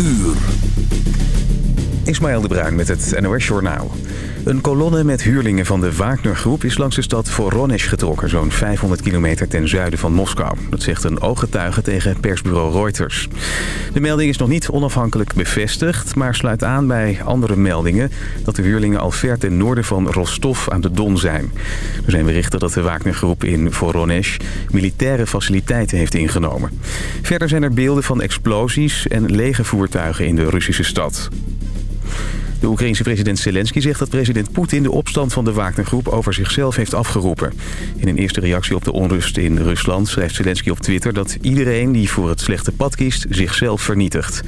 uur. Ismaël de Bruin met het NOS Journaal. Een kolonne met huurlingen van de Wagner-groep is langs de stad Voronezh getrokken... zo'n 500 kilometer ten zuiden van Moskou. Dat zegt een ooggetuige tegen persbureau Reuters. De melding is nog niet onafhankelijk bevestigd... maar sluit aan bij andere meldingen... dat de huurlingen al ver ten noorden van Rostov aan de Don zijn. Er zijn berichten dat de Wagner-groep in Voronezh... militaire faciliteiten heeft ingenomen. Verder zijn er beelden van explosies en lege voertuigen in de Russische stad. De Oekraïense president Zelensky zegt dat president Poetin de opstand van de Wagnergroep over zichzelf heeft afgeroepen. In een eerste reactie op de onrust in Rusland schrijft Zelensky op Twitter dat iedereen die voor het slechte pad kiest zichzelf vernietigt.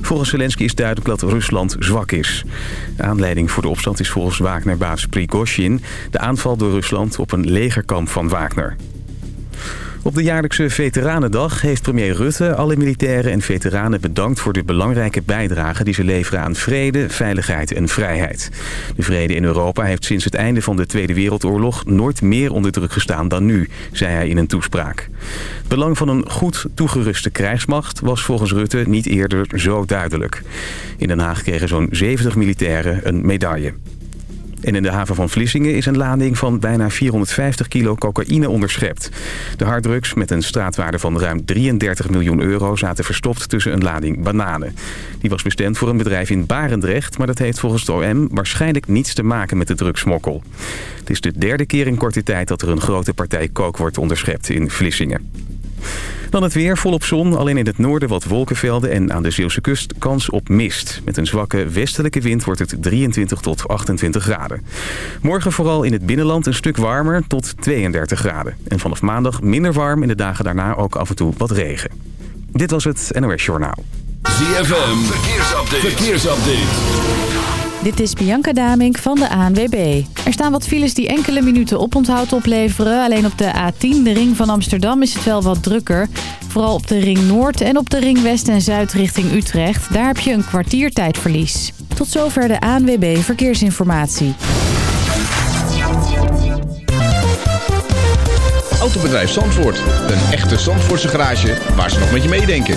Volgens Zelensky is duidelijk dat Rusland zwak is. De aanleiding voor de opstand is volgens Wagner-baas Prigozhin de aanval door Rusland op een legerkamp van Wagner. Op de jaarlijkse Veteranendag heeft premier Rutte alle militairen en veteranen bedankt voor de belangrijke bijdrage die ze leveren aan vrede, veiligheid en vrijheid. De vrede in Europa heeft sinds het einde van de Tweede Wereldoorlog nooit meer onder druk gestaan dan nu, zei hij in een toespraak. Belang van een goed toegeruste krijgsmacht was volgens Rutte niet eerder zo duidelijk. In Den Haag kregen zo'n 70 militairen een medaille. En in de haven van Vlissingen is een lading van bijna 450 kilo cocaïne onderschept. De harddrugs met een straatwaarde van ruim 33 miljoen euro zaten verstopt tussen een lading bananen. Die was bestemd voor een bedrijf in Barendrecht, maar dat heeft volgens het OM waarschijnlijk niets te maken met de drugsmokkel. Het is de derde keer in korte tijd dat er een grote partij kook wordt onderschept in Vlissingen. Dan het weer, volop zon. Alleen in het noorden wat wolkenvelden en aan de Zeeuwse kust kans op mist. Met een zwakke westelijke wind wordt het 23 tot 28 graden. Morgen vooral in het binnenland een stuk warmer tot 32 graden. En vanaf maandag minder warm in de dagen daarna ook af en toe wat regen. Dit was het NOS Journaal. ZFM, verkeersupdate. verkeersupdate. Dit is Bianca Damink van de ANWB. Er staan wat files die enkele minuten oponthoud opleveren. Alleen op de A10, de ring van Amsterdam, is het wel wat drukker. Vooral op de ring Noord en op de ring West en Zuid richting Utrecht. Daar heb je een kwartier tijdverlies. Tot zover de ANWB Verkeersinformatie. Autobedrijf Zandvoort. Een echte Zandvoortse garage waar ze nog met je meedenken.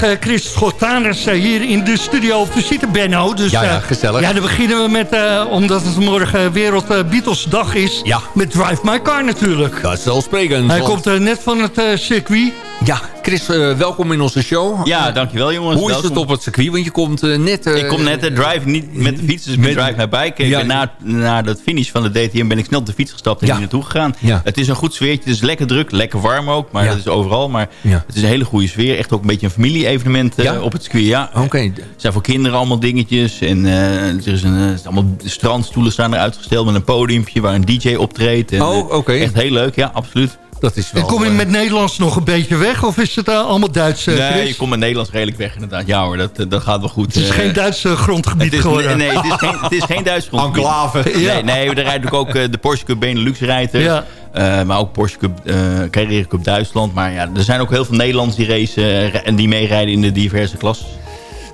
Vandaag uh, Chris Schottaners uh, hier in de studio op visite, Benno. Dus, ja, ja, uh, gezellig. Ja, dan beginnen we met, omdat het morgen Wereld Beatles dag is... Ja. met Drive My Car natuurlijk. Dat is wel sprekend. Hij komt net van het circuit. Ja, Chris, uh, welkom in onze show. Ja, dankjewel jongens. Hoe welkom. is het op het circuit? Want je komt uh, net... Ik kom net de drive, niet met de fiets, dus met drive naar bike. Ja, na, na dat finish van de DTM ben ik snel op de fiets gestapt en hier naartoe gegaan. Het is een goed sfeertje, het is lekker druk, lekker warm ook. Maar dat is overal. Maar het is een hele goede sfeer. Echt ook een beetje een familie-evenement op het circuit. Ja, oké. Okay. Er zijn voor kinderen allemaal dingetjes. En er is een, allemaal strandstoelen staan er uitgesteld met een podiumpje waar een DJ optreedt. En, oh, oké. Okay. Echt heel leuk, ja, absoluut. Dat is wel, en kom je met Nederlands nog een beetje weg? Of is het allemaal Duits, uh, Nee, je komt met Nederlands redelijk weg inderdaad. Ja hoor, dat, dat gaat wel goed. Het is geen Duits grondgebied is, geworden. Nee, het is geen, het is geen Duits grondgebied. Enclave. Ja. Nee, nee, er rijdt ook de Porsche Cup Benelux rijden. Ja. Uh, maar ook Porsche Cup, uh, Carrera Cup Duitsland. Maar ja, er zijn ook heel veel Nederlanders die racen en die meerijden in de diverse klassen.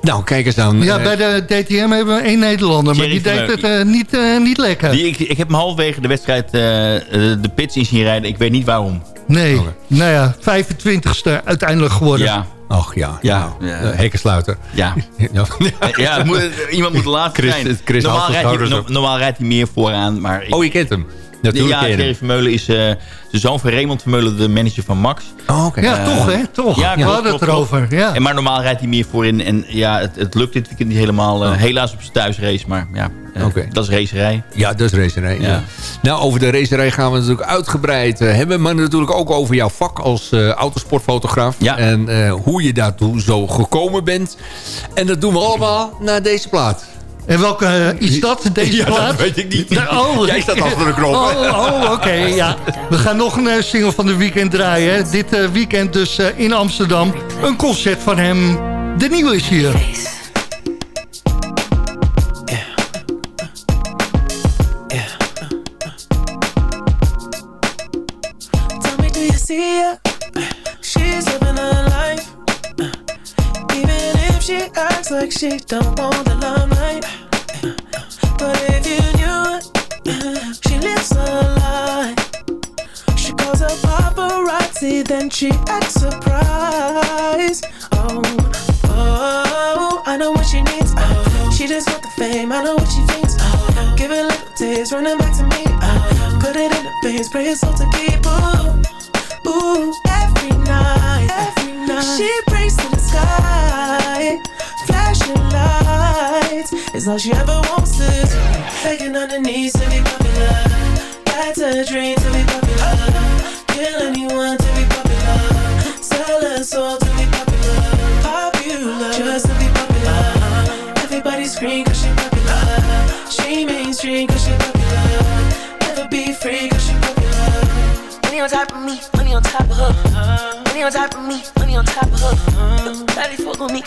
Nou, kijk eens aan. Ja, bij de DTM hebben we één Nederlander, maar die deed het uh, niet, uh, niet lekker. Die, ik, ik heb hem halverwege de wedstrijd uh, de pits in zien rijden. Ik weet niet waarom. Nee, okay. nou ja, 25ste uiteindelijk geworden. Ja. Ach ja, ja. Nou, ja. hekken sluiten. Ja, ja. ja moet, iemand moet de laatste Chris, zijn. Chris normaal, rijdt hij, no, normaal rijdt hij meer vooraan. Maar ik, oh, je kent hem. Natuurlijk ja, Thierry Vermeulen is uh, de zoon van Raymond Vermeulen, de manager van Max. Oh, okay. Ja, uh, toch hè? Toch. Ja, we hadden het erover. Ja. En maar normaal rijdt hij meer voorin. En ja, het, het lukt dit weekend niet helemaal. Uh, oh. Helaas op zijn thuisrace. Maar ja, okay. dat is racerij. Ja, dat is racerij. Ja. Ja. Nou, over de racerij gaan we natuurlijk uitgebreid hebben. Maar natuurlijk ook over jouw vak als autosportfotograaf. Ja. En hoe je daartoe zo gekomen bent. En dat doen we allemaal naar deze plaat. En welke uh, is dat, deze ja, plaat? dat weet ik niet. Oh, Jij staat achter de knop. Oh, oh oké, okay, ja. We gaan nog een uh, single van de weekend draaien. Hè. Dit uh, weekend dus in Amsterdam. Een concert van hem. De nieuwe is hier. Tell me, do you see her? She's acts like she don't want the limelight. But if you knew it, she lives a lie. She calls a paparazzi, then she acts surprised.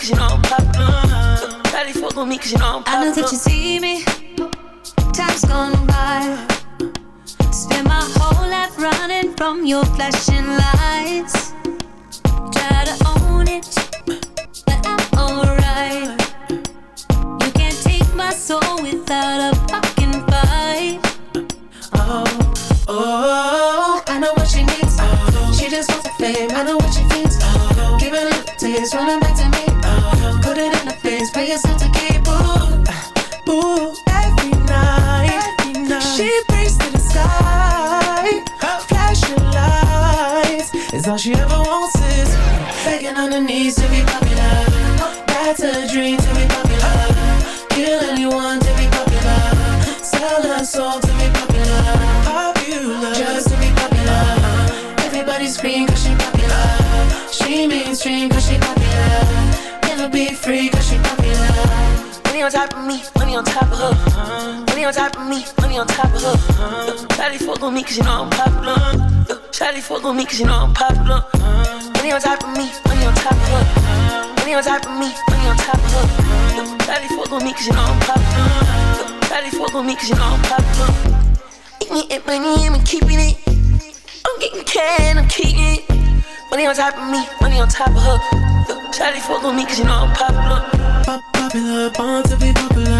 Cause you know I'm popular. Daddy fuck on me cause you know I'm popular. I know that you see me, time's gone by. Spend my whole life running from your flashing lights. On top of me, money on top of her. Shawty fuck on me cause you know I'm popular. Shawty fuck on me cause you know I'm popular. Money on top of me, money on top of her. Money on top of me, money on top of her. Shawty fuck on me cause you know I'm popular. Shawty fuck on me cause you know I'm popular. Eating money, I'm keeping it. I'm getting can, I'm keeping it. Money on top of me, money on top of her. Shawty fuck on me cause you know I'm popular. Pop popular, born to be popular.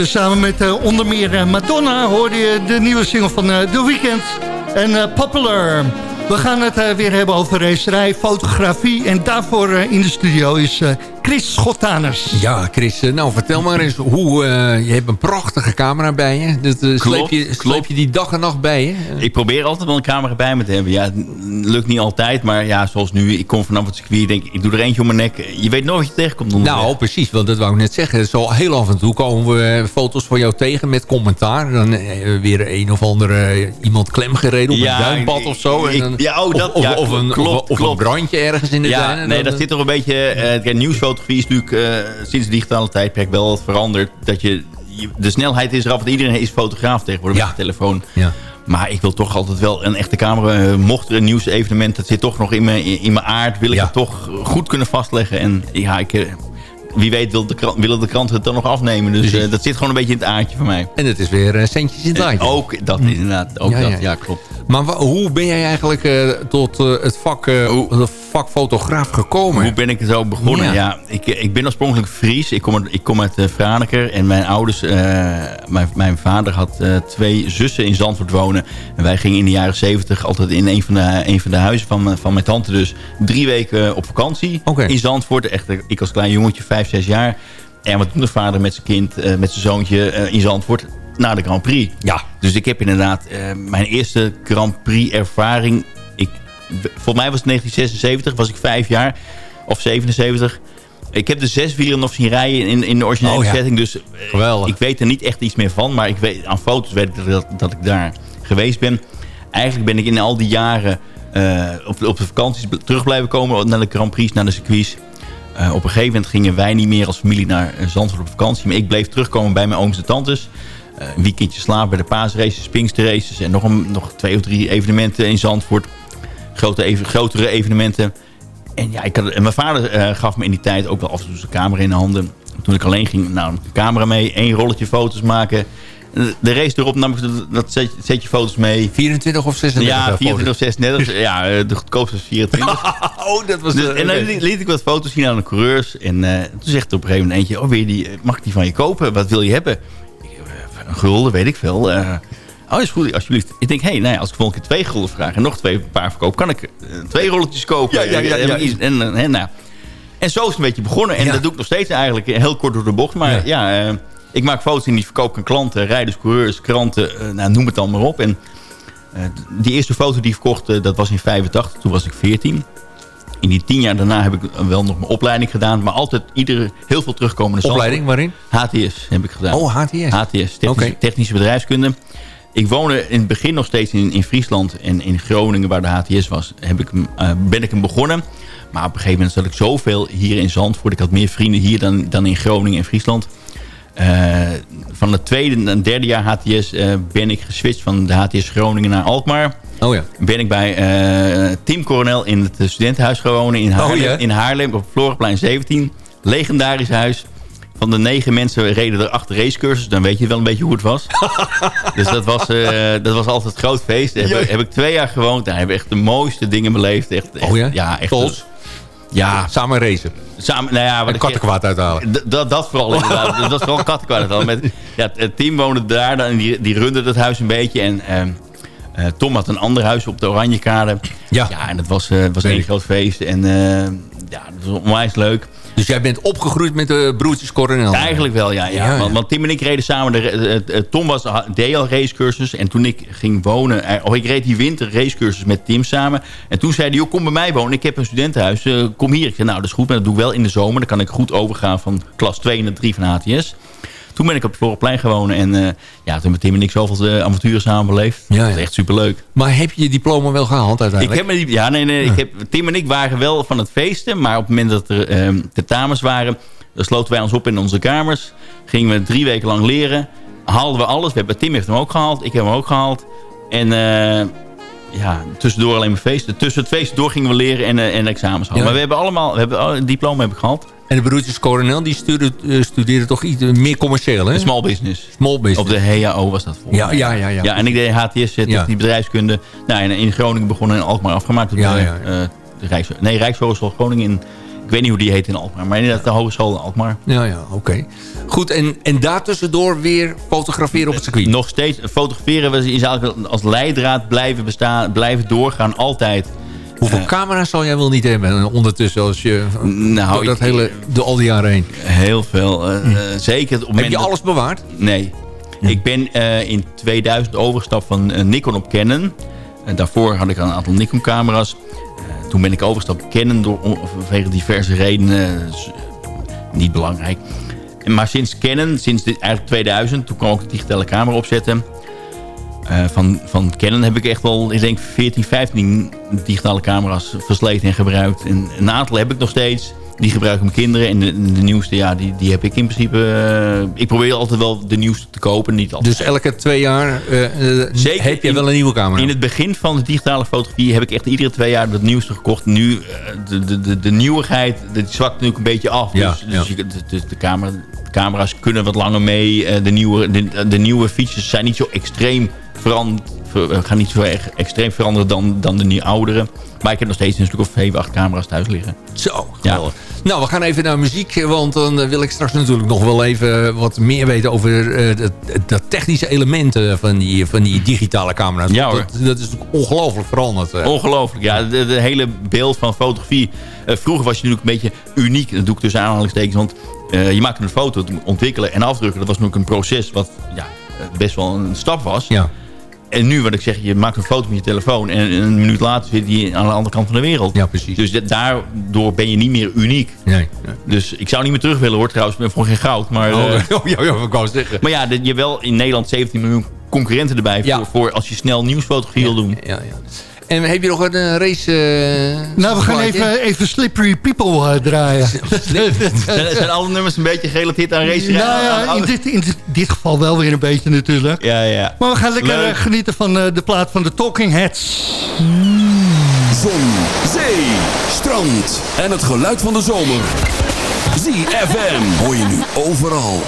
Tezamen met eh, onder meer eh, Madonna hoorde je de nieuwe single van eh, The Weeknd en Popular. We gaan het weer hebben over racerij, fotografie en daarvoor in de studio is Chris Schottaners. Ja, Chris, eh, nou vertel maar eens hoe... eh, je hebt een prachtige camera bij je. Dat, eh, sleep, Klopt, je sleep klopt. je die dag en nacht bij je? Ik probeer altijd wel een camera bij me te hebben. Ja, het lukt niet altijd, maar ja, zoals nu. Ik kom vanaf het circuit, denk ik, ik doe er eentje om mijn nek. Je weet nooit wat je tegenkomt onderweg. Nou, precies, want dat wou ik net zeggen. Zo heel af en toe komen we foto's van jou tegen met commentaar. Dan weer een of andere iemand klemgereden op Ja, een duimpad of zo. En ik- dan- ja, oh, dat- of, ja, of, een, klopt, of, of een brandje ergens in de ja, tuin. Nee, dan- dat zit toch een beetje... eh, kijk, nieuwsfotografie is natuurlijk eh, sinds de digitale tijdperk wel wat veranderd. Dat je, je- de snelheid is eraf, want iedereen is fotograaf tegenwoordig Ja. met de telefoon. Ja. Maar ik wil toch altijd wel een echte camera. eh, mocht er een nieuwsevenement, dat zit toch nog in mijn, in mijn aard. Wil ik Ja. het toch goed kunnen vastleggen. En ja, ik, eh, wie weet wil de krant, willen de kranten het dan nog afnemen. Dus eh, dat zit gewoon een beetje in het aardje van mij. En het is weer eh, centjes in het Eh, laadje. ook dat inderdaad. Ook Ja, dat, ja. ja, klopt. Maar hoe ben jij eigenlijk tot het, vak, het vak fotograaf gekomen? Hoe ben ik zo begonnen? Ja. Ja, ik, ik ben oorspronkelijk Fries. Ik kom, uit- ik kom uit Franeker. En mijn ouders, mijn, mijn vader had twee zussen in Zandvoort wonen. En wij gingen in de jaren zeventig altijd in een van de, een van de huizen van, mijn- van mijn tante. Dus drie weken op vakantie in Zandvoort. Echt, ik als klein jongetje, vijf, zes jaar. En wat toen de vader met zijn kind, eh, met zijn zoontje eh, in Zandvoort naar de Grand Prix. Ja. Dus ik heb inderdaad eh, mijn eerste Grand Prix ervaring. Ik, volgens mij was het 1976, was ik vijf jaar. Of 77. Ik heb de zeswieler nog zien rijden in, in de originele Oh ja. setting. Dus Geweldig. ik weet er niet echt iets meer van. Maar ik weet, aan foto's weet ik dat, dat ik daar geweest ben. Eigenlijk ben ik in al die jaren eh, op, op de vakanties terug blijven komen. Naar de Grand Prix, naar de circuits. Eh, op een gegeven moment gingen wij niet meer als familie naar eh, Zandvoort op vakantie. Maar ik bleef terugkomen bij mijn ooms en tantes. Eh, een weekendje slapen bij de paasraces, Pinksterraces. En nog, een, nog twee of drie evenementen in Zandvoort. Grote, even, grotere evenementen. En, ja, ik had, mijn vader gaf me in die tijd ook wel af en toe zijn camera in de handen. Toen ik alleen ging, nou, camera mee, één rolletje foto's maken. De- race erop nam ik dat- setje, foto's mee. 24 of 36? Ja, eh, 24 of 36. ja, eh, de goedkoopste is 24. Oh, dat was... Dus, de- en dan liet, liet ik wat foto's zien aan de coureurs. En eh, toen zegt er op een gegeven moment eentje... Oh, wil je die, eh, mag ik die van je kopen? Wat wil je hebben? Ik, eh, een gulden, weet ik veel. Eh, oh, is goed, alsjeblieft. Ik denk, hé, hey, nou ja, als ik volgende keer twee gulden vraag... en nog twee paar verkoop, kan ik eh, twee rolletjes kopen. Ja, ja, ja, En, ja. en, en, en, en, nou. en zo is het een beetje begonnen. En Ja. dat doe ik nog steeds eigenlijk eh, heel kort door de bocht. Maar Ja. ja, eh, ik maak foto's en die verkoop ik aan klanten, rijders, coureurs, kranten. eh, nou, noem het dan maar op. En eh, die eerste foto die ik verkocht, eh, dat was in 85. Toen was ik 14. In die tien jaar daarna heb ik wel nog mijn opleiding gedaan. Maar altijd iedere, heel veel terugkomende Opleiding waarin? HTS heb ik gedaan. Oh, HTS. HTS, technische, technische bedrijfskunde. Ik woonde in het begin nog steeds in, in Friesland en in Groningen waar de HTS was. Heb ik, ben ik hem begonnen. Maar op een gegeven moment zat ik zoveel hier in Zandvoort. Ik had meer vrienden hier dan, dan in Groningen en Friesland. Eh, van het tweede en derde jaar HTS eh, ben ik geswitcht van de HTS Groningen naar Alkmaar. Oh ja. Ben ik bij eh, Tim Coronel in het studentenhuis gaan wonen in Haarlem, Oh ja? in Haarlem op Florenplein 17. Legendarisch huis. Van de negen mensen reden er acht racecursus. Dan weet je wel een beetje hoe het was. dus dat was, dat was altijd een groot feest. Daar heb, ik- heb ik twee jaar gewoond. Daar hebben we echt de mooiste dingen beleefd. Echt, echt, Oh ja? Ja, echt. Tols? Ja, Samen racen. samen, nou ja, wat En kattenkwaad uithalen. Dat, dat vooral inderdaad. dat was vooral kattenkwaad. Met, ja, het team woonde daar dan, en die, die runde dat huis een beetje. En ehm, eh, Tom had een ander huis op de Oranjekade. Ja. Ja, en dat was, eh was een groot feest. En eh, ja, dat was onwijs leuk. Dus jij bent opgegroeid met de broertjes Coronel? Eigenlijk wel, ja. ja. Ja, ja. Want, want Tim en ik reden samen. De, eh, eh, Tom was, deed al racecursus. En toen ik ging wonen... eh, Oh, ik reed die winter racecursus met Tim samen. En toen zei hij, joh, kom bij mij wonen. Ik heb een studentenhuis. eh, kom hier. Ik zei, nou, dat is goed. Maar dat doe ik wel in de zomer. Dan kan ik goed overgaan van klas 2 naar 3 van HTS. Toen ben ik op het Florenplein gewoond. En eh, ja, toen met Tim en ik zoveel eh, avonturen samen beleefd. Ja, Dat was echt superleuk. Maar heb je je diploma wel gehaald Ik uiteindelijk? heb me ja, nee, nee. Ik heb, Tim en ik waren wel van het feesten. Maar op het moment dat er ehm tentamens waren... sloten wij ons op in onze kamers. Gingen we drie weken lang leren. Haalden we alles. We hebben, Tim heeft hem ook gehaald. Ik heb hem ook gehaald. En eh, ja, tussendoor alleen maar feesten. Tussen het feesten door gingen we leren en, en examens halen. Ja. Maar we hebben allemaal... We hebben, een diploma heb ik gehad. En de broertjes Coronel, die studeerden, eh, studeerden toch iets meer commercieel, hè? Small business. Small business. Op de HAO was dat volgens Ja, ja, ja, ja. Ja, en ik deed HTS, eh, Ja. die bedrijfskunde. Nou, en in Groningen begonnen en in Alkmaar afgemaakt. Op Ja, de, ja, eh, de Rijks, nee, Rijkshogeschool Groningen. In, ik weet niet hoe die heet in Alkmaar. Maar inderdaad de hogeschool in Alkmaar. Ja, ja, oké. Goed, en, en daartussendoor weer fotograferen op het circuit? Nog steeds fotograferen we is eigenlijk als leidraad blijven bestaan, blijven doorgaan. Altijd. Hoeveel Eh, camera's zal jij wel niet hebben ondertussen als je... Nou, door dat ik- hele, door al die jaren heen. Heel veel. eh, eh, zeker op Heb je dat- alles bewaard? Nee. Ik ben eh, in 2000 overgestapt van eh, Nikon op Canon. En daarvoor had ik al een aantal Nikon camera's. Eh, toen ben ik overgestapt op Canon door, vanwege diverse redenen. eh, niet belangrijk. Maar sinds Canon, sinds dit, eigenlijk 2000, toen kwam ook de digitale camera opzetten. Eh, van, van Canon heb ik echt wel, ik denk 14, 15 digitale camera's versleten en gebruikt. En een aantal heb ik nog steeds. Die gebruiken mijn kinderen. En de, de nieuwste, ja, die, die heb ik in principe... eh, ik probeer altijd wel de nieuwste te kopen. Niet altijd. Dus elke twee jaar eh, Zeker heb je wel een nieuwe camera? In het begin van de digitale fotografie heb ik echt iedere twee jaar het nieuwste gekocht. Nu, de, de, de, de nieuwigheid, zwakt natuurlijk een beetje af. Ja, dus ja. dus de, camera, camera's kunnen wat langer mee. De nieuwe, de, de nieuwe features zijn niet zo extreem veranderd. ver- gaan niet zo erg extreem veranderen dan, dan de nieuwe oudere. Maar ik heb nog steeds een stuk of 7, 8 camera's thuis liggen. Zo, Ja. geweldig. Nou, we gaan even naar muziek, want dan eh, wil ik straks natuurlijk nog wel even wat meer weten over eh, dat, dat technische elementen van die, van die digitale camera's. Ja, dat, dat is ongelooflijk veranderd. eh. Ongelooflijk, ja. De, de hele beeld van fotografie. Eh, vroeger was je natuurlijk een beetje uniek. Dat doe ik tussen aanhalingstekens. Want eh, je maakte een foto, het ontwikkelen en afdrukken. Dat was natuurlijk een proces wat ja, eh, best wel een stap was. Ja. En nu wat ik zeg, je maakt een foto met je telefoon... en een minuut later zit die aan de andere kant van de wereld. Ja, precies. Dus da- daardoor ben je niet meer uniek. Nee, nee. Dus ik zou niet meer terug willen hoor trouwens. Ik ben voor geen goud. Maar, Oh, eh, oh, ja, ja, ik wou zeggen. maar ja, je hebt wel in Nederland 17 miljoen concurrenten erbij... Ja. Voor, voor als je snel nieuwsfotografie wil doen. Ja, ja. En heb je nog een eh, race... eh, Nou, we gaan even, even Slippery People eh, draaien. Zijn, zijn alle nummers een beetje gerelateerd aan race? nou ja, in dit, in dit, geval wel weer een beetje natuurlijk. Ja, ja. Maar we gaan lekker Leuk. genieten van eh, de plaat van de Talking Heads. Zon, zee, strand en het geluid van de zomer. ZFM hoor je nu overal.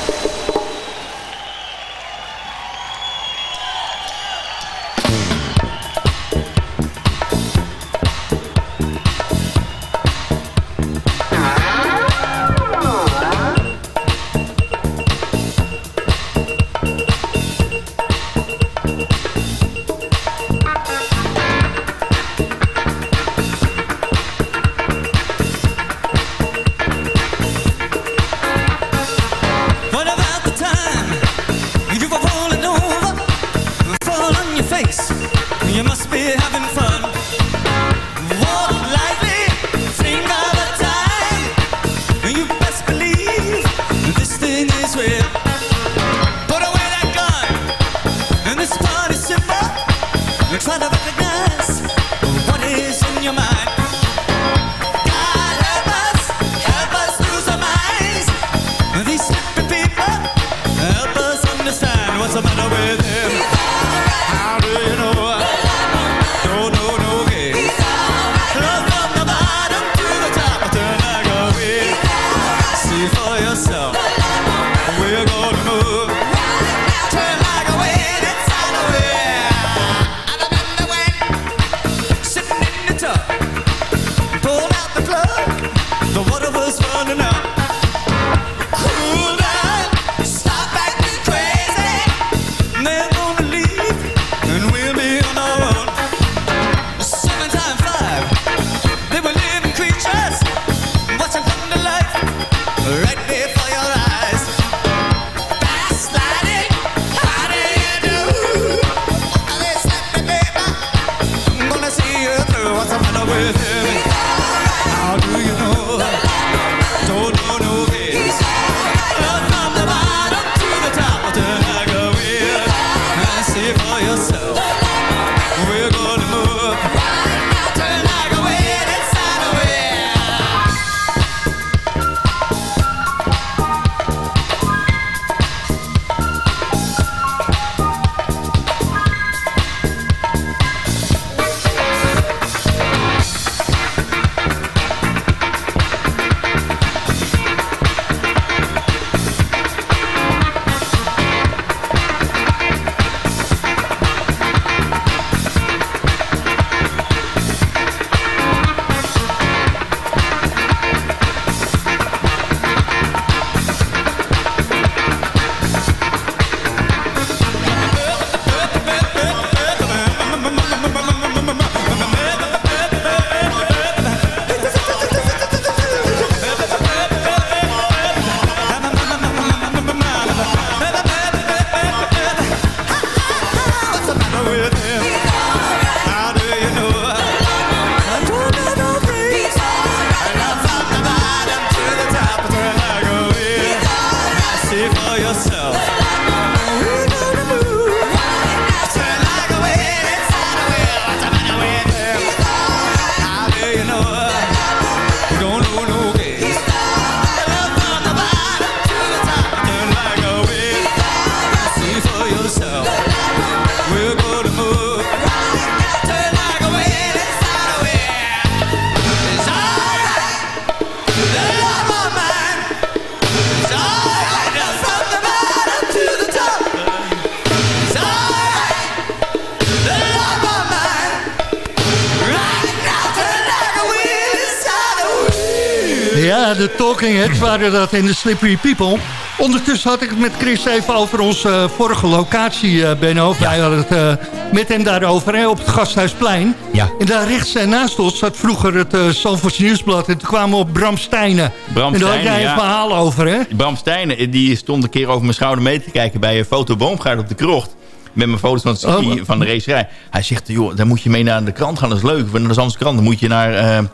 Heads waren dat in de Slippery People. Ondertussen had ik het met Chris even over onze eh, vorige locatie, eh Benno. Wij hadden het eh, met hem daarover hè, op het Gasthuisplein. Ja. En daar rechts en naast ons zat vroeger het Zandvoorts Nieuwsblad. En toen kwamen we op Bram Stijnen. Bram en daar had jij een verhaal over, hè? Bram Stijnen, die stond een keer over mijn schouder mee te kijken... bij een foto Boomgaard op de krocht. Met mijn foto's van, het Oh. van de racerij. Hij zegt, joh, dan moet je mee naar de krant gaan. Dat is leuk. Naar de Zandse krant. Dan moet je naar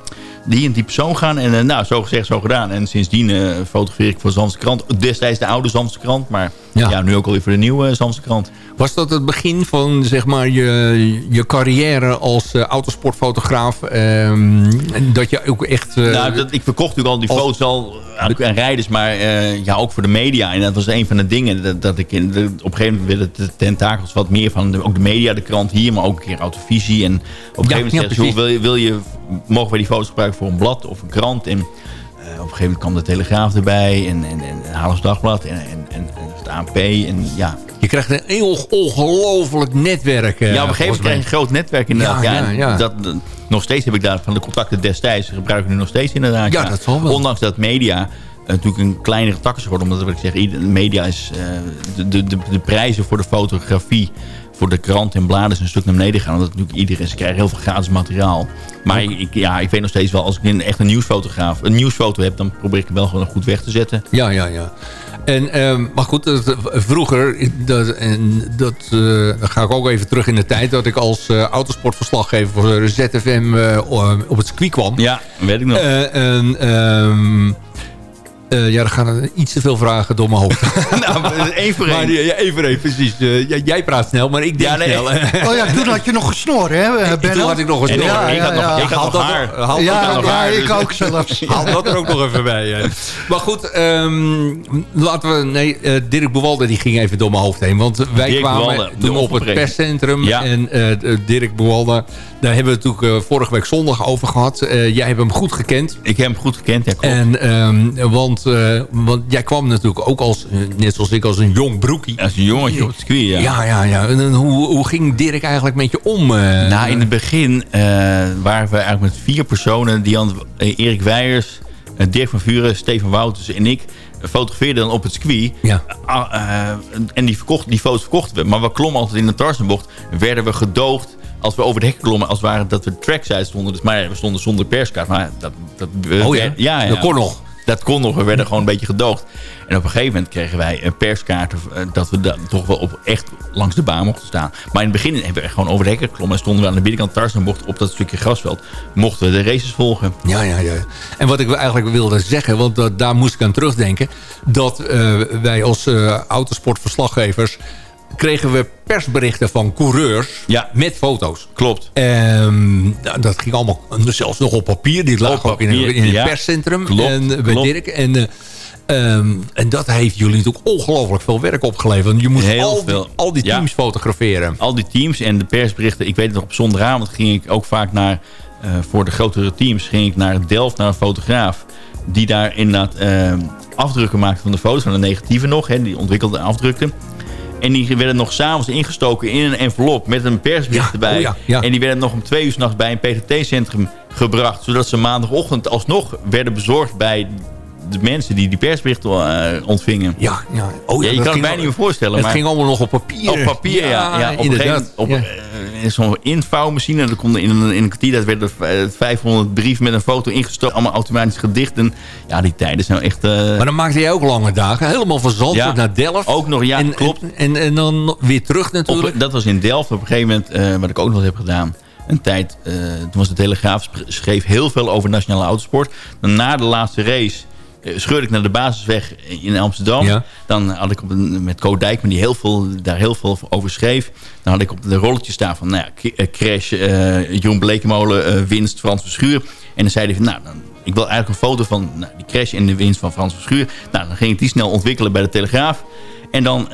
die en die persoon gaan. En eh, nou, zo gezegd, zo gedaan. En sindsdien eh, fotografeer ik voor de Zandse krant. Destijds de oude Zandse krant. Maar Ja. ja. nu ook alweer voor de nieuwe Zandse krant. Was dat het begin van zeg maar, je, je carrière als eh, autosportfotograaf? ehm, dat je ook echt... eh, nou, dat, ik verkocht natuurlijk al die als- foto's al aan, aan rijders, maar eh, ja, ook voor de media. En dat was een van de dingen dat, dat ik in, de, op een gegeven moment wilde de tentakels wat meer van de, ook de media, de krant hier, maar ook een keer autovisie. En op een gegeven moment ja, wil, je, wil je, mogen wij die foto's gebruiken voor een blad of een krant? En eh, op een gegeven moment kwam de Telegraaf erbij en, en, en Haarlems Dagblad en, en, en het ANP. En ja, Je krijgt een heel ongelooflijk netwerk. eh, ja, op een gegeven moment krijg je een groot netwerk inderdaad. Ja, Ja. Dat, nog steeds heb ik daar van de contacten destijds. gebruik ik nu nog steeds inderdaad. Ja, dat zal wel. Ondanks dat media eh, natuurlijk een kleinere tak is geworden. Omdat wat ik zeg, media is... eh, de, de, de, de prijzen voor de fotografie... voor de krant en bladen is een stuk naar beneden gaan. Omdat natuurlijk iedereen... Ze krijgen heel veel gratis materiaal. Maar ik, ja, ik weet nog steeds wel... Als ik een, echt een nieuwsfotograaf... een nieuwsfoto heb... dan probeer ik hem wel gewoon goed weg te zetten. Ja, ja, ja. En, ehm, maar goed, dat, vroeger, dat, en dat, eh, ga ik ook even terug in de tijd... dat ik als eh, autosportverslaggever voor ZFM eh, op het circuit kwam. Ja, weet ik nog. Eh, en, ehm, eh, ja, dan gaan er iets te veel vragen door mijn hoofd. nou, één voor maar, één. ja, één voor één, precies. Eh, ja, jij praat snel, maar ik denk Ja, nee. snel. Oh ja, toen had je nog gesnoren, hè, En Benno? toen had ik nog een En ik, snor. Ja, ik had nog, ja, ik had nog haar. haal Ik dat had Ja, nog ik dus- ook zelfs. Haal dat er ook nog even bij. hè. Maar goed, ehm, laten we... Nee, eh, Dirk Bewalde die ging even door mijn hoofd heen. Want wij Dirk kwamen Bewalde, de toen op het perscentrum. Ja. En eh, Dirk Bewalde, daar hebben we het natuurlijk eh, vorige week zondag over gehad. Eh, jij hebt hem goed gekend. Ik heb hem goed gekend, ja, klopt. En, ehm, want, eh, want jij kwam natuurlijk ook als, net zoals ik, als een jong broekie. Als een jongetje op het circuit, ja. Ja, ja, ja. En, hoe, hoe ging Dirk eigenlijk met je om? Nou, in het begin waren we eigenlijk met vier personen. Dian, Erik Weijers, Dirk van Vuren, Steven Wouters en ik... fotografeerden dan op het circuit. Ja. Ah, en die, verkocht, die foto's verkochten we. Maar we klommen altijd in de Tarsenbocht. Werden we gedoogd als we over de hek klommen. Als het ware dat we trackside stonden. Dus, maar ja, we stonden zonder perskaart. Maar dat, dat, Oh ja? ja, ja. Dat kon nog. Dat kon nog. We werden gewoon een beetje gedoogd. En op een gegeven moment kregen wij een perskaart. eh, Dat we da- toch wel op echt langs de baan mochten staan. Maar in het begin hebben we gewoon over de hekken geklommen. En stonden we aan de binnenkant Tarzanbocht op dat stukje grasveld. Mochten we de races volgen. Ja, ja, ja. En wat ik eigenlijk wilde zeggen, want daar moest ik aan terugdenken... dat eh, wij als eh, autosportverslaggevers... kregen we persberichten van coureurs Ja. met foto's. Klopt. Ehm, nou, dat ging allemaal zelfs nog op papier. Die lag ook in, in het ja. perscentrum Klopt, en, eh, bij klopt. Dirk. En, eh, ehm, en dat heeft jullie natuurlijk ongelooflijk veel werk opgeleverd. Want je moest Heel al die, veel. al die Ja. teams fotograferen. Al die teams en de persberichten. Ik weet het nog, op zondagavond ging ik ook vaak naar... eh, voor de grotere teams ging ik naar Delft, naar een fotograaf. Die daar inderdaad eh, afdrukken maakte van de foto's. Van de negatieve nog, hè, die ontwikkelde afdrukten. En die werden nog s'avonds ingestoken in een envelop met een persbericht Ja, erbij. oh ja. En die werden nog om twee uur s'nachts bij een PTT-centrum gebracht. Zodat ze maandagochtend alsnog werden bezorgd bij de mensen die die persberichten eh, ontvingen. Ja, ja. Oh, Ja, je kan het al- niet meer voorstellen. Het maar ging allemaal nog op papier. op papier, ja. ja, op een gegeven inderdaad. moment op Ja. eh, zo'n invouwmachine. En er konden in een, in een kwartier dat werden er, eh, 500 brieven met een foto ingestoken. Allemaal automatisch gedichten. Ja, die tijden zijn echt... eh, Maar dan maakte jij ook lange dagen. Helemaal van Zandvoort Ja, naar Delft. ook nog, ja, en, klopt. En, en, en dan weer terug natuurlijk. Op, dat was in Delft op een gegeven moment, wat ik ook nog heb gedaan. Een tijd, toen was de Telegraaf, schreef heel veel over nationale autosport. Dan na de laatste race scheurde ik naar de basisweg in Amsterdam. Ja. Dan had ik op een, met Co Dijkman, die heel veel, daar heel veel over schreef. Dan had ik op de rolletjes staan van, nou ja, eh, crash, eh Jeroen Blekemolen, eh, winst, Frans Verschuur. En dan zei hij van, nou, dan, ik wil eigenlijk een foto van nou, die crash en de winst van Frans Verschuur. Nou, dan ging ik die snel ontwikkelen bij de Telegraaf. En dan,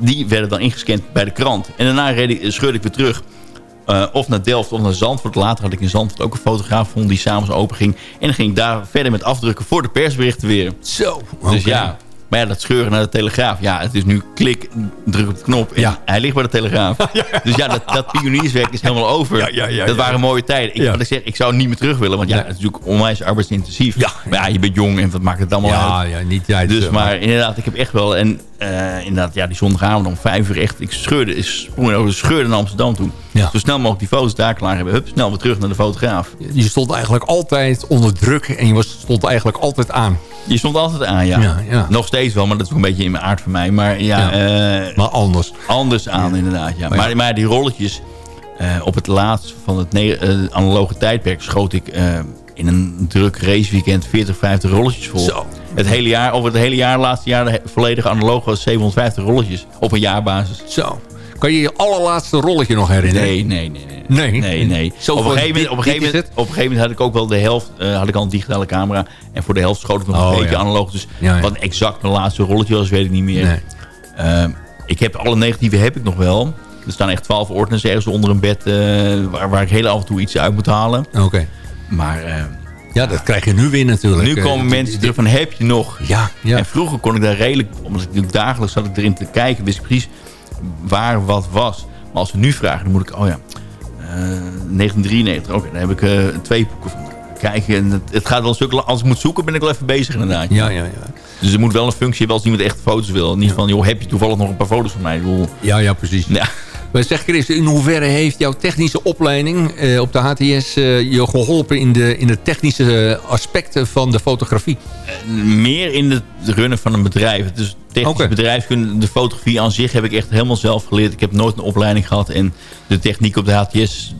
die werden dan ingescand bij de krant. En daarna reed ik, scheurde ik weer terug. Eh, of naar Delft of naar Zandvoort. Later had ik in Zandvoort ook een fotograaf gevonden die s'avonds open ging. En dan ging ik daar verder met afdrukken voor de persberichten weer. Zo. Dus ja, Maar ja, dat scheuren naar de Telegraaf. Ja, het is nu klik, druk op de knop. En Ja. Hij ligt bij de Telegraaf. Dus ja, dat, dat pionierswerk is helemaal over. Ja, ja, ja, dat ja. waren mooie tijden. Ik, Ja. ik, zeg, ik zou niet meer terug willen. Want ja, het is natuurlijk onwijs arbeidsintensief. Ja. Maar ja, je bent jong en wat maakt het allemaal Ja, uit. ja, niet jij. Dus maar inderdaad, ik heb echt wel... En eh, inderdaad, ja, die zondagavond om vijf uur echt... Ik scheurde, ik sprong over, scheurde naar Amsterdam toe. Ja. Zo snel mogelijk die foto's daar klaar hebben. Hup, snel weer terug naar de fotograaf. Je stond eigenlijk altijd onder druk en je was, stond eigenlijk altijd aan. Je stond altijd aan, ja. Ja, ja. Nog steeds wel, maar dat is ook een beetje in mijn aard van mij. Maar ja, eh, Maar anders. anders aan inderdaad, ja. Maar Maar, die rolletjes... eh, op het laatst van het analoge tijdperk schoot ik... in een druk raceweekend 40, 50 rolletjes vol. Zo. Het hele jaar, over het hele jaar, laatste jaar, volledige analoge was 750 rolletjes. Op een jaarbasis. Zo. Kan je je allerlaatste rolletje nog herinneren? Nee, nee, nee. nee. Nee? Nee, nee. Zo op, een gegeven moment, op, een gegeven moment, op een gegeven moment had ik ook wel de helft, eh, had ik al een digitale camera. En voor de helft schoot ik nog Oh, een beetje ja. analoog. Dus Ja, ja. wat exact mijn laatste rolletje was, weet ik niet meer. Nee. Ehm, ik heb alle negatieve heb ik nog wel. Er staan echt 12 ordners ergens onder een bed eh, waar, waar ik heel af en toe iets uit moet halen. Oké. Maar eh, Ja, dat krijg je nu weer natuurlijk. nu Eh, komen mensen terug van heb je nog? Ja, ja. En vroeger kon ik daar redelijk, omdat ik natuurlijk dagelijks zat ik erin te kijken, wist ik precies waar wat was. Maar als we nu vragen, dan moet ik, oh ja, eh, 1993, oké, dan heb ik eh, twee boeken van. Kijken, en het, het gaat wel een stuk, als ik moet zoeken ben ik wel even bezig inderdaad. ja, ja, ja. Dus er moet wel een functie hebben als iemand echt foto's wil. Niet van, joh, heb je toevallig nog een paar foto's van mij? Ik bedoel, Ja, ja, precies. ja. Maar zeg Chris, in hoeverre heeft jouw technische opleiding eh, op de HTS eh, je geholpen in de, in de technische aspecten van de fotografie? meer in het runnen van een bedrijf. Is technisch Oké. bedrijfskunde. De fotografie aan zich heb ik echt helemaal zelf geleerd. Ik heb nooit een opleiding gehad. En de techniek op de HTS,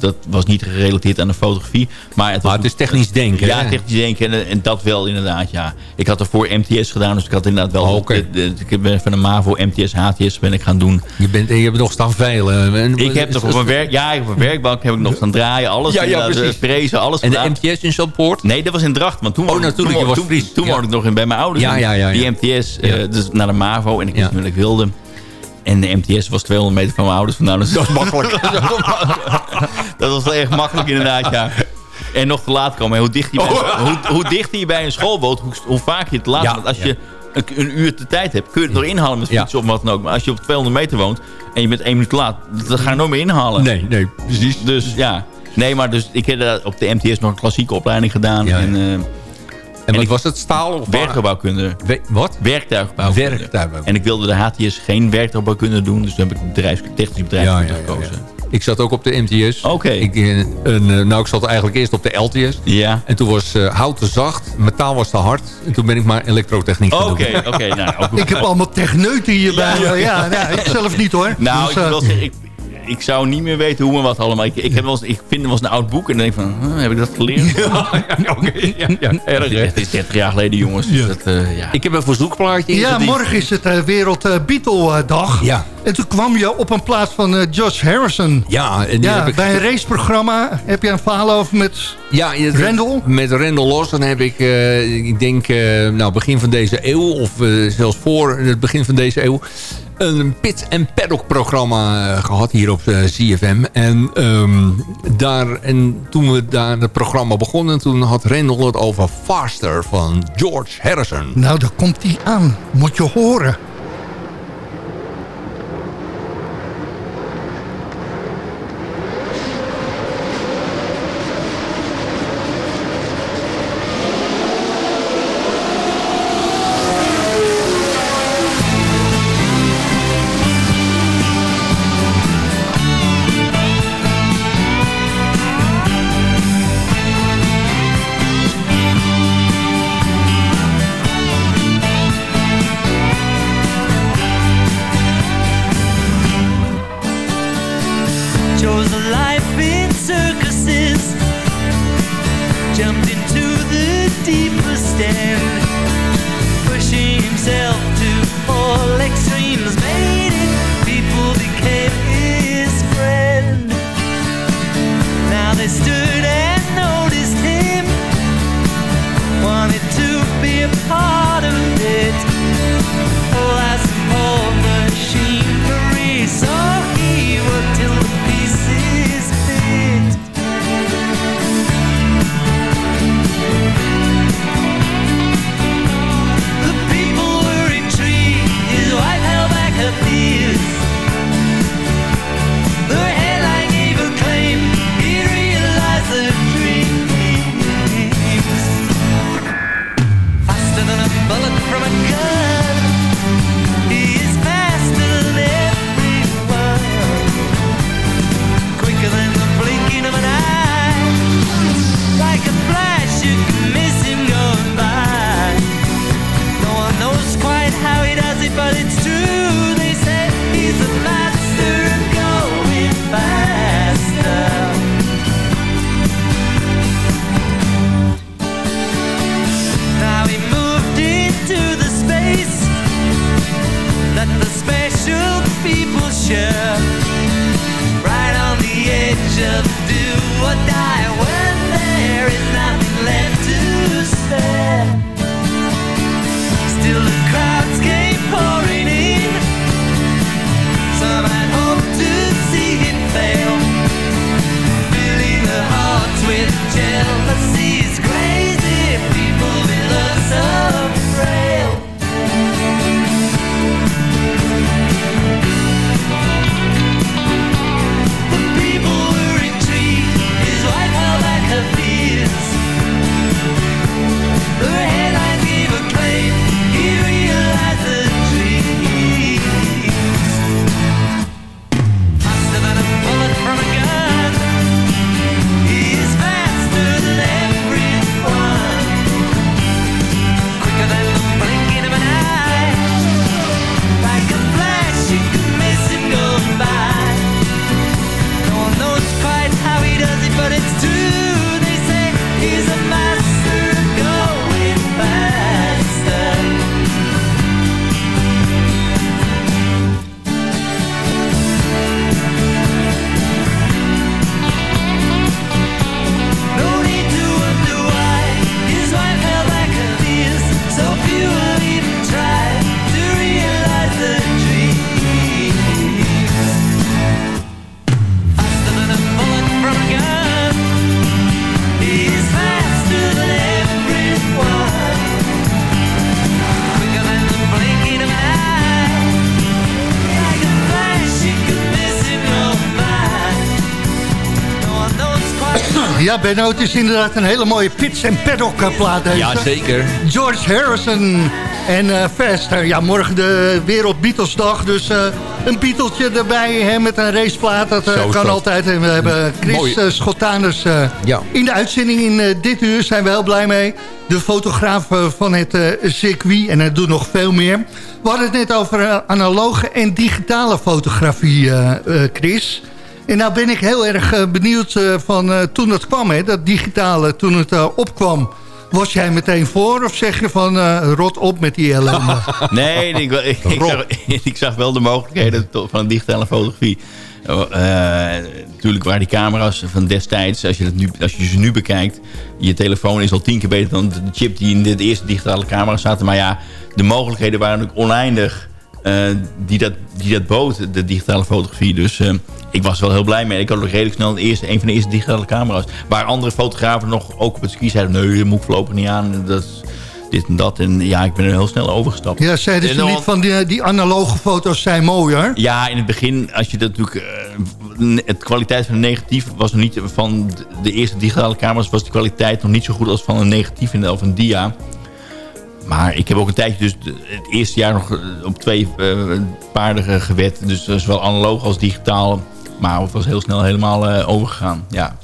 dat was niet gerelateerd aan de fotografie. Maar het, was Maar het is technisch denken, Ja, hè? technisch denken. En, en dat wel inderdaad, ja. Ik had ervoor MTS gedaan. Dus ik had inderdaad wel... Oh, oké. de- de- ik ben van de MAVO, MTS, HTS ben ik gaan doen. Je, bent, je hebt nog staan veilen. En- Ik heb nog op een, werk, ja, op werkbank heb ik nog staan draaien. Alles. Ja, ja, eh, Frezen, alles En de. MTS in Zandpoort? Nee, dat was in Dracht. Want toen Oh, natuurlijk, toen, je was toen. Toen Ja. woonde ik nog in bij mijn ouders. Ja, ja, ja. Die MTS, eh, dus naar de MAVO. En ik wist niet wat ik wilde. En de MTS was 200 meter van mijn ouders vandaan. Dus dat was makkelijk. dat was wel echt makkelijk inderdaad, ja. En nog te laat komen. Hoe dicht je bij, hoe, hoe dichter je bij een school woont, hoe, hoe vaak je te laat Ja. Als ja. je een, een uur de tijd hebt, kun je het nog inhalen met Ja. fietsen of wat dan ook. Maar als je op 200 meter woont en je bent één minuut te laat, dan ga je nooit meer inhalen. Nee, nee, precies. Dus ja. Nee, maar dus ik heb op de MTS nog een klassieke opleiding gedaan. Ja. En, En wat ik- was het? Staal? Of werktuigbouwkunde. We- wat? Werktuigbouwkunde. Werktuigbouwkunde. En ik wilde de HTS geen werktuigbouwkunde doen. Dus toen heb ik bedrijfs, technisch bedrijfskunde Ja, gekozen. Ik zat ook op de MTS. Oké. Ik, eh, en, eh, nou, ik zat eigenlijk eerst op de LTS. Ja. En toen was eh, hout te zacht, metaal was te hard. En toen ben ik maar elektrotechniek gaan Oké, doen. oké. nou, Ik heb allemaal techneuten hierbij. Ja, ja, ja, ik zelf niet hoor. Nou, Dus, ik, wil zeggen, ik, ik zou niet meer weten hoe en wat allemaal. Ik, ik, heb wel eens, ik vind wel eens een oud boek en dan denk ik van, huh, heb ik dat geleerd? Ja, oké. Ja, ja, erg, hè? Het is 30 jaar geleden, jongens. Dus dat, eh, ja. Ik heb een verzoekplaatje. ja, morgen is het eh, Wereld eh, Beatle dag. Ja. En toen kwam je op een plaats van eh, George Harrison. Ja, en die Ja, heb ik bij een raceprogramma heb je een verhaal over met... Ja, Rendel? Met Rendel Lawson heb ik, eh, ik denk, eh, nou, begin van deze eeuw... of zelfs voor het begin van deze eeuw... een pit- en paddock-programma eh, gehad hier op eh, CFM. En, ehm, daar, en toen we daar het programma begonnen... toen had Rendel het over Faster van George Harrison. Nou, daar komt hij aan. Moet je horen. Ja, Benno, het is inderdaad een hele mooie pits- en paddock-plaat deze. Ja, zeker. George Harrison en eh Faster. Ja, morgen de Wereld Beatlesdag, dus eh, een Beatletje erbij hè, met een raceplaat. Dat eh, kan dat. altijd. En we hebben Chris eh, Schottaners eh, Ja. in de uitzending in eh, dit uur. Zijn we heel blij mee. De fotograaf eh, van het eh, circuit en hij doet nog veel meer. We hadden het net over eh, analoge en digitale fotografie, eh, eh, Chris... En nou ben ik heel erg eh, benieuwd eh, van eh, toen het kwam, hè, dat digitale, toen het opkwam. Was jij meteen voor of zeg je van eh, rot op met die ellende? Nee, ik, ik, ik, zag, ik zag wel de mogelijkheden van digitale fotografie. Eh, natuurlijk waren die camera's van destijds, als je, het nu, als je ze nu bekijkt... je telefoon is al tien keer beter dan de chip die in de eerste digitale camera zaten. Maar ja, de mogelijkheden waren natuurlijk oneindig die, dat, die dat bood, de digitale fotografie. Dus eh, ik was er wel heel blij mee. Ik had ook redelijk snel de eerste, een van de eerste digitale camera's. Waar andere fotografen nog ook op het ski zeiden... nee, dat moet ik voorlopig niet aan. Dat is dit en dat. En ja, ik ben er heel snel overgestapt. Ja, zeiden ze niet van die, die analoge foto's zijn mooier? Ja, in het begin, als je dat natuurlijk... eh, het kwaliteit van een negatief was nog niet... Van de- eerste digitale camera's was de kwaliteit nog niet zo goed als van een negatief of een dia. Maar ik heb ook een tijdje dus de- het eerste jaar nog eh, op twee eh, paarden ge- gewet. Dus zowel analoog als digitaal. Maar het was heel snel helemaal eh, overgegaan. Ja.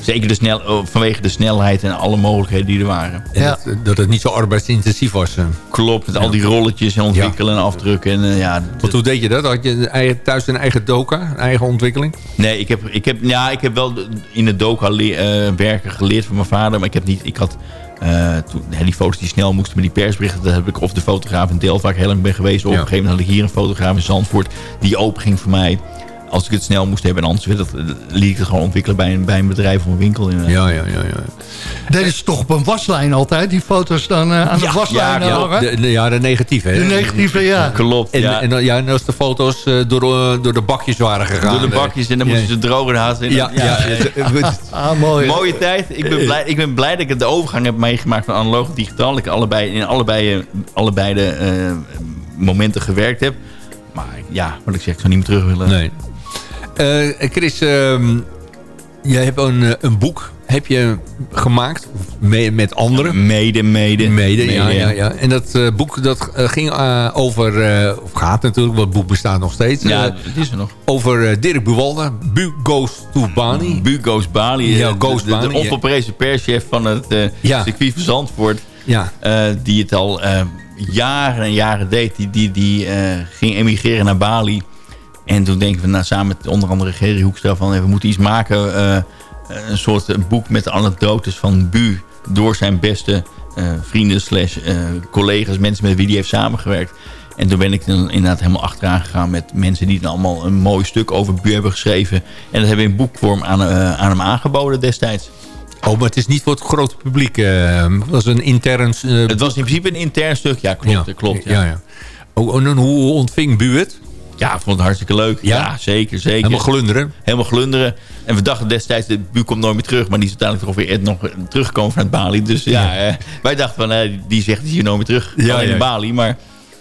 Zeker de snel, oh, vanwege de snelheid en alle mogelijkheden die er waren. En dat, dat het niet zo arbeidsintensief was. Klopt, met al die rolletjes en ontwikkelen en afdrukken. En, ja, Want hoe deed je dat? Had je thuis een eigen doka, een eigen ontwikkeling? Nee, ik heb, ik heb, ja, ik heb wel in het doka werken geleerd van mijn vader. Maar ik heb niet... Ik had eh, toen, die foto's die snel moesten met die persberichten... dat heb ik of de fotograaf in Delft, waar ik heel lang ben geweest... of op een gegeven moment had ik hier een fotograaf in Zandvoort... die open ging voor mij als ik het snel moest hebben. En anders werd het, eh, liet ik het gewoon ontwikkelen bij een, bij een bedrijf of een winkel. In, Ja, ja, ja. ja. Deden ze toch op een waslijn altijd, die foto's dan eh, aan de waslijn ja, hangen? De, de- ja, de negatieve. Hè? De negatieve, ja. Klopt, En, ja. en, dan- ja, en als de foto's eh, door, eh, door de bakjes waren gegaan. Door de bakjes en dan Ja. moesten ze drogen haast. Ja, ja. Ah, mooi. Mooie tijd. Ik ben, blij, ik ben blij dat ik de overgang heb meegemaakt van analoog naar digitaal. Dat ik allebei, in allebei, eh, allebei de eh, momenten gewerkt heb. Maar ja, wat ik zeg, ik zou niet meer terug willen. Nee. Eh, Chris, ehm, jij hebt een, eh, een boek heb je gemaakt me- met anderen. Mede, mede. Mede, ja, Mede, ja, ja. ja. En dat eh, boek dat ging over, of gaat natuurlijk, want het boek bestaat nog steeds. Ja, het is er nog. over Dirk Buwalda, Bu Goes to Bani. Bu Goes Bali. Ja, de, de, Bali, perschef van het Ja. circuit van Zandvoort. Ja. die het al jaren en jaren deed. Die, die, die ging emigreren naar Bali. En toen denken we nou, samen met onder andere Gerry Hoekstra van... eh, we moeten iets maken, eh, een soort boek met anekdotes van Bu... door zijn beste eh, vrienden slash collega's, mensen met wie hij heeft samengewerkt. En toen ben ik dan inderdaad helemaal achteraan gegaan met mensen die dan allemaal een mooi stuk over Bu hebben geschreven. En dat hebben we in boekvorm aan, eh, aan hem aangeboden destijds. Oh, maar het is niet voor het grote publiek. het was een intern... Het was in principe een intern stuk, ja klopt. ja, klopt ja. Ja, ja. Oh, en hoe ontving Bu het? Ja, ik vond het hartstikke leuk. Ja? Ja, zeker, zeker. Helemaal glunderen. Helemaal glunderen. En we dachten destijds, de Bu komt nooit meer terug. Maar die is uiteindelijk toch weer nog teruggekomen vanuit Bali. Dus ja, eh, wij dachten van, eh, die zegt, hier nooit meer terug. Ja, in Bali. Maar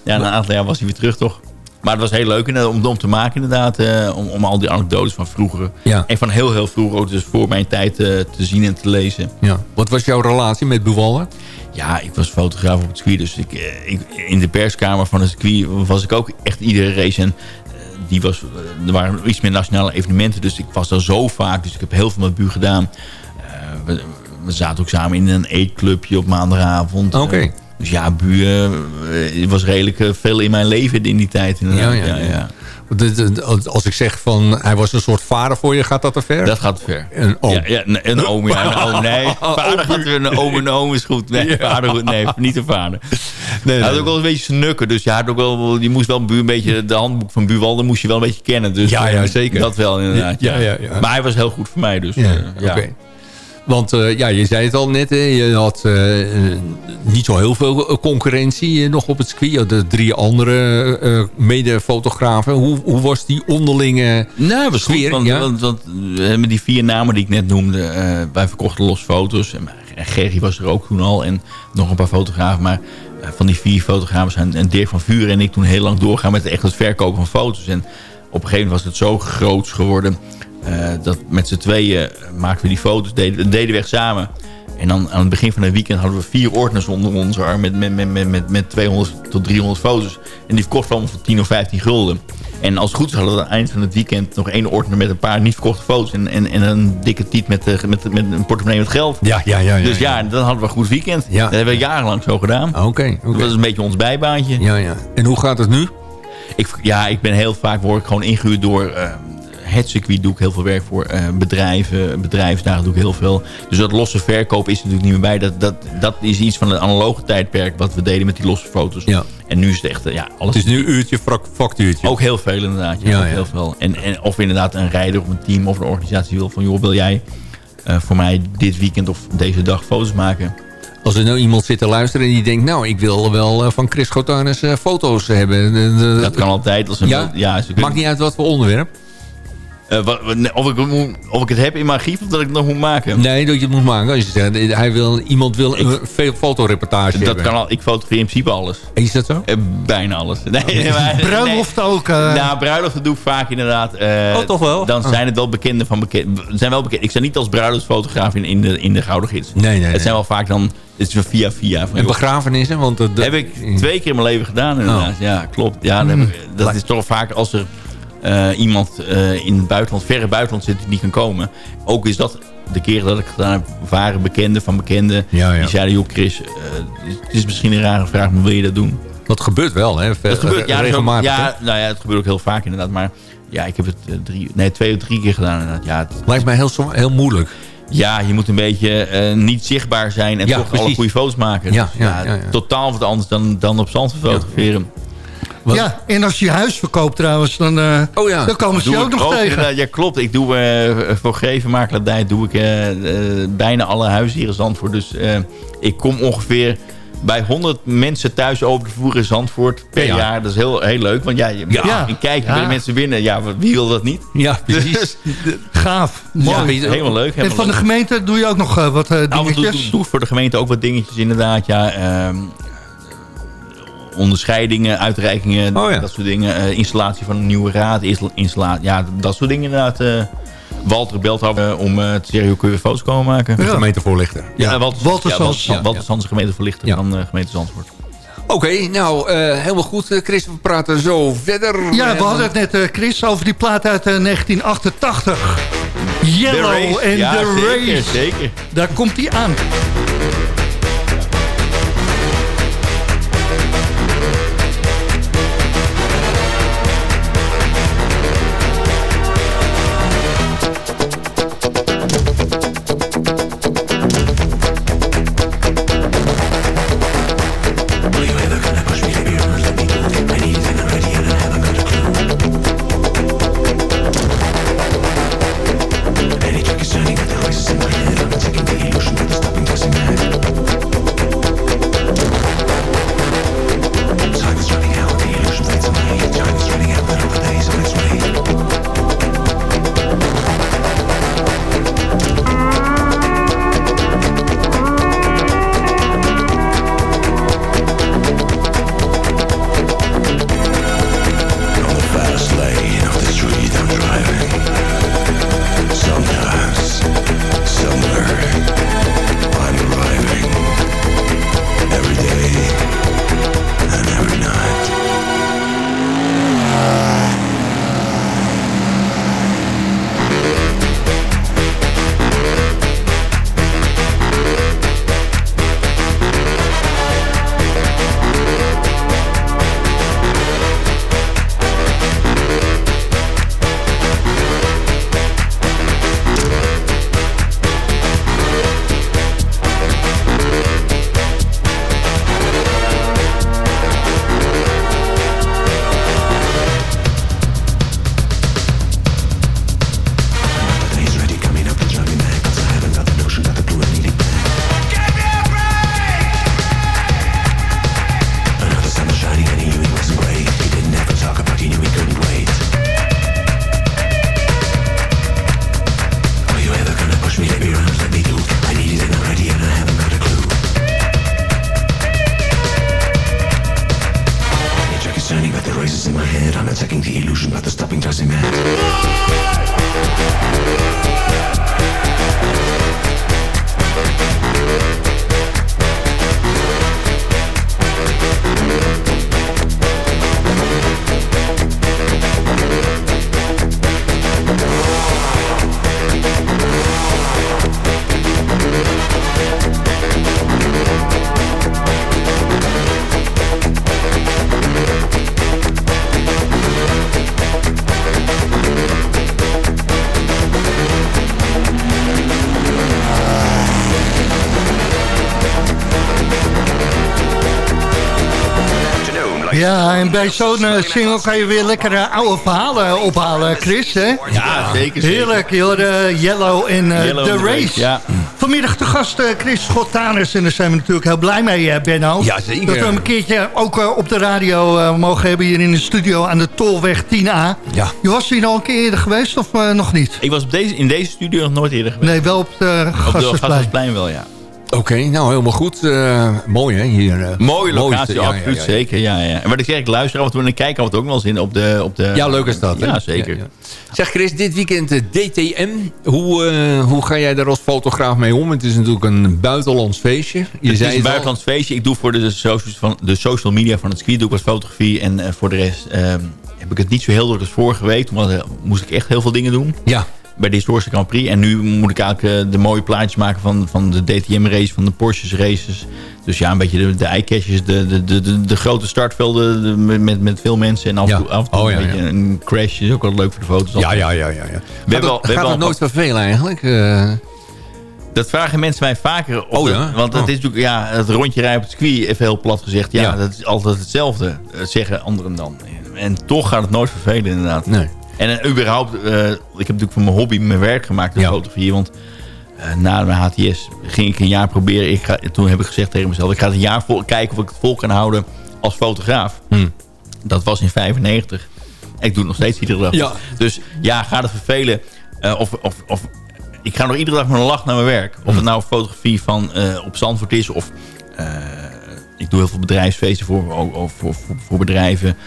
ja, na een aantal jaar was hij weer terug, toch? Maar het was heel leuk om, om te maken inderdaad. eh, om, om al die anekdotes van vroeger. Ja. En van heel, heel vroeger ook dus voor mijn tijd eh, te zien en te lezen. Ja. Wat was jouw relatie met Buwalda? Ja, ik was fotograaf op het circuit. Dus ik, eh, ik, in de perskamer van het circuit was ik ook echt iedere race. En eh, die was, eh, er waren iets meer nationale evenementen. Dus ik was daar zo vaak. Dus ik heb heel veel met Bu gedaan. We, we zaten ook samen in een eetclubje op maandagavond. Oké. Dus ja, Bu was redelijk veel in mijn leven in die tijd. Inderdaad. Ja, ja, ja. Als ik zeg van hij was een soort vader voor je, gaat dat te ver? Dat gaat te ver. Een oom. Ja, ja, een- oom, ja. Een oom, nee. Vader gaat weer een oom en een oom is goed. Nee, vader, goed, nee, niet een vader. Nee, hij had ook wel een beetje snukken. Dus je, had ook wel, je moest wel een, beetje... De handboek van Buwalde moest je wel een beetje kennen. Dus, Ja, ja, eh, zeker. Dat wel inderdaad. Ja, Ja, ja. Maar hij was heel goed voor mij. Dus, Ja, eh, ja. Want eh, ja, je zei het al net, hè, je had eh, eh, niet zo heel veel concurrentie nog op het circuit. Je had de drie andere eh, mede-fotografen. Hoe, hoe was die onderlinge Nou, was goed. sfeer? Want, ja? want, want we hebben die vier namen die ik net noemde. wij verkochten los foto's. En en Gerry was er ook toen al. En nog een paar fotografen. Maar van die vier fotografen zijn en Dirk van Vuren en ik toen heel lang doorgaan met echt het verkopen van foto's. En op een gegeven moment was het zo groot geworden dat met z'n tweeën maakten we die foto's, deden, deden we echt samen. En dan aan het begin van het weekend hadden we vier ordners onder onze arm met, met, met, met, met 200 tot 300 foto's. En die verkochten allemaal voor 10 of 15 gulden. En als het goed is hadden we aan het eind van het weekend nog één ordner met een paar niet verkochte foto's. En, en, en een dikke tiet met, eh, met, met een portemonnee met geld. Ja, ja, ja. ja dus ja, dan hadden we een goed weekend. Ja. Dat hebben we jarenlang zo gedaan. Oké, oké. Dat was een beetje ons bijbaantje. Ja, ja. En hoe gaat het nu? Ik, ja, ik ben heel vaak word ik gewoon ingehuurd door eh, het circuit. Doe ik heel veel werk voor eh, bedrijven. Bedrijfsdagen doe ik heel veel. Dus dat losse verkoop is er natuurlijk niet meer bij. Dat, dat, dat is iets van het analoge tijdperk wat we deden met die losse foto's. Ja. En nu is het echt, eh, ja, alles Het is nu uurtje, factuurtje. ook heel veel inderdaad. Ja, Ja, ook ja. heel veel. En, en of inderdaad een rijder of een team of een organisatie wil van... joh, wil jij eh, voor mij dit weekend of deze dag foto's maken? Als er nou iemand zit te luisteren en die denkt... nou, ik wil wel van Chris Gotanus foto's hebben. Dat kan altijd. Als een Ja? Maakt niet uit wat voor onderwerp. Of, ik, of ik het heb in mijn archief of dat ik het nog moet maken. Nee, dat je het moet maken. Als je zegt, eh, hij wil, iemand wil een veel fotoreportage Dat hebben. kan al, ik fotografeer in principe alles. Is dat zo? Eh, bijna alles. Nee, maar, Bruiloft ook. eh, Nou, bruiloften doe ik vaak inderdaad. eh, Oh, toch wel? Dan Oh. zijn het wel bekende van bekend. zijn wel bekend. Ik sta niet als bruiloftsfotograaf in, in, de, in de Gouden Gids. Nee, nee, nee. Het zijn wel vaak dan... Het is wel via via. Van, En begrafenissen? Want dat, heb ik twee keer in mijn leven gedaan inderdaad. Oh. Ja, klopt. Ja, dat, heb ik- dat is toch vaak als er eh, iemand eh, in het buitenland, verre buitenland zit die niet kan komen. Ook is dat de keren dat ik gedaan heb, waren bekenden van bekenden. Ja, ja. Die zeiden, joh Chris, eh, het is misschien een rare vraag, maar wil je dat doen? Dat gebeurt wel, hè? Dat gebeurt ja, regelmatig. hè? ja, nou ja, het gebeurt ook heel vaak inderdaad. Maar ja, ik heb het eh, drie, nee, twee of drie keer gedaan inderdaad. Ja, het- Lijkt mij heel, heel moeilijk. ja, je moet een beetje eh, niet zichtbaar zijn en Ja, toch alle precies. goede foto's maken. Ja, Dus ja, ja, ja. Totaal wat anders dan, dan op zand fotograferen. Wat- Ja, en als je je huis verkoopt trouwens, dan, eh, Oh ja. dan komen ze je Doe ook nog tegen. Ja, klopt. Ik doe eh, voor gevenmakelaardij doe ik eh, bijna alle huizen hier in Zandvoort. Dus eh, ik kom ongeveer bij 100 mensen thuis over de voer in Zandvoort per Ja. jaar. Dat is heel, heel leuk. Want ja, je Ja. een kijkje Ja. bij de mensen binnen. Ja, wie wil dat niet? Ja, precies. Gaaf, Ja, mooi. helemaal leuk. en van de gemeente doe je ook nog wat eh, Nou, dingetjes? doen voor de gemeente ook wat dingetjes inderdaad. Ja, ehm, onderscheidingen, uitreikingen, Oh ja. dat soort dingen. Eh, installatie van een nieuwe raad, instal- installatie, ja, dat soort dingen inderdaad. eh. Walter belt af eh, om eh, te zeggen, hoe kun je foto's komen maken? De. Ja, Walter, Walter ja, Sans. Walter, Walter Sans, gemeenteverlichter Ja. van de gemeente Zandvoort. Oké, nou, eh, helemaal goed, Chris. We praten zo verder. Ja, we hadden het net, eh, Chris, over die plaat uit eh, 1988. Yellow en ja, The zeker, Race. zeker. Daar komt hij aan. En bij zo'n eh, single kan je weer lekker eh, oude verhalen ophalen, Chris. Hè? Ja, zeker. Heerlijk, joh, de Yellow en eh, The Race. Ja. Vanmiddag de gast eh, Chris Schottanus. En daar zijn we natuurlijk heel blij mee, eh, Benno. Ja, zeker. Dat we hem een keertje ook eh, op de radio eh, mogen hebben hier in de studio aan de Tolweg 10A. Ja. Je was hier al een keer eerder geweest of eh, nog niet? Ik was op deze, in deze studio nog nooit eerder geweest. Nee, wel op de Op de Gassersplein. Wel, ja. Oké, nou helemaal goed. Eh, mooi hè, hier. eh. Mooie locatie, Mooiste, absoluut, ja, ja. zeker. Ja, ja. En wat ik zeg, ik luister af en toe en ik kijk toe ook wel eens in op de... Op de Ja, leuk is dat. hè? Ja, zeker. Zeg Chris, dit weekend de DTM. Hoe, eh, hoe ga jij daar als fotograaf mee om? Het is natuurlijk een buitenlands feestje. Je het is een al. buitenlands feestje. Ik doe voor de, socials van, de social media van het ski doe ik wat fotografie. En voor de rest ehm, heb ik het niet zo heel druk als vorige week. Want moest ik echt heel veel dingen doen. Ja, Bij de historische Grand Prix. En nu moet ik eigenlijk eh, de mooie plaatjes maken van, van de DTM race. Van de Porsches races. Dus ja, een beetje de, de eyecatches. De, de, de, de, grote startvelden de- met, met veel mensen. En af en Ja. toe, af en toe Oh, ja, een, ja. een crash. is ook wel leuk voor de foto's. ja, ja, ja. ja, ja. We Gaat hebben we gaat wel- nooit vervelen eigenlijk? Eh, Dat vragen mensen mij vaker. Of Oh ja? want het Oh. is natuurlijk, ja, het rondje rijden op het circuit, even heel plat gezegd. Ja, Ja. dat is altijd hetzelfde, eh, zeggen anderen dan. En toch gaat het nooit vervelen inderdaad. nee. En eh, überhaupt, eh, ik heb natuurlijk van mijn hobby mijn werk gemaakt, de Ja. fotografie. Want eh, na mijn HTS ging ik een jaar proberen. Ik ga, toen heb ik gezegd tegen mezelf, ik ga het een jaar vol, kijken of ik het vol kan houden als fotograaf. Hm. Dat was in 95. Ik doe het nog steeds iedere dag. Ja. Dus ja, gaat het vervelen. Of, of, of ik ga nog iedere dag met een lach naar mijn werk. Of het nou fotografie van op Zandvoort is. Of ik doe heel veel bedrijfsfeesten voor, voor, voor bedrijven.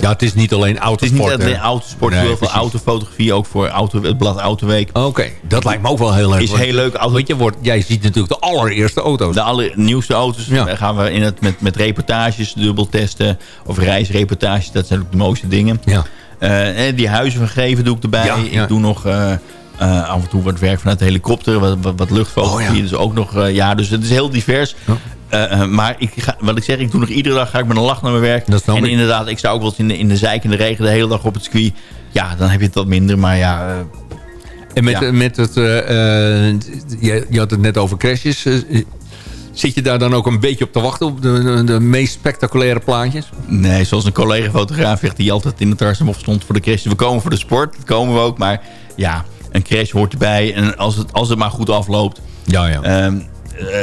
Ja, het is niet alleen Het is autosport. niet alleen autosport. Nee, heel veel autofotografie. Ook voor auto, het blad Autoweek. Oké, dat lijkt me ook wel heel leuk. Is heel leuk. Auto, Want je wordt, jij ziet natuurlijk de allereerste auto's. de allernieuwste auto's Ja. Daar gaan we in het met, met reportages, dubbel testen. Of reisreportages. Dat zijn ook de mooiste dingen. Ja. Eh, en die huizen van Geven doe ik erbij. Ja, ja. Ik doe nog eh, eh, af en toe wat werk vanuit de helikopter. Wat, wat, wat luchtfotografie. Oh, ja. Dus ook nog, eh, ja, dus het is heel divers. Ja. Eh, eh, maar ik ga, wat ik zeg, ik doe nog iedere dag ga ik met een lach naar mijn werk. En ik. inderdaad, ik sta ook wel eens in de, in de zijk in de regen de hele dag op het circuit. Ja, dan heb je het wat minder. Maar ja, eh, En met, Ja. met het... je, je had het net over crashes. zit je daar dan ook een beetje op te wachten? Op de, de, de meest spectaculaire plaatjes? nee, zoals een collega-fotograaf zegt die altijd in het Tarsem stond voor de crash. We komen voor de sport, dat komen we ook. Maar ja, een crash hoort erbij. En als het, als het maar goed afloopt, Ja, ja. Ehm eh,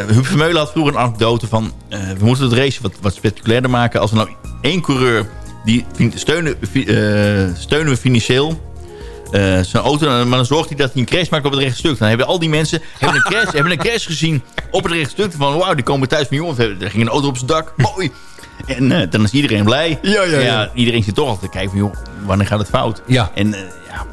Huub Vermeulen had vroeger een anekdote van... eh, we moeten het race wat, wat spectaculairder maken. Als we nou één coureur... die steunen, eh, steunen we financieel... eh, zijn auto, maar dan zorgt hij dat hij een crash maakt op het rechte stuk. Dan hebben al die mensen hebben een crash, hebben een crash gezien op het rechte stuk. Van wauw, die komen thuis van jongens, er ging een auto op zijn dak. Mooi. En eh, dan is iedereen blij. Ja, ja, ja. iedereen zit toch altijd te kijken van joh, wanneer gaat het fout? Ja. En eh, ja,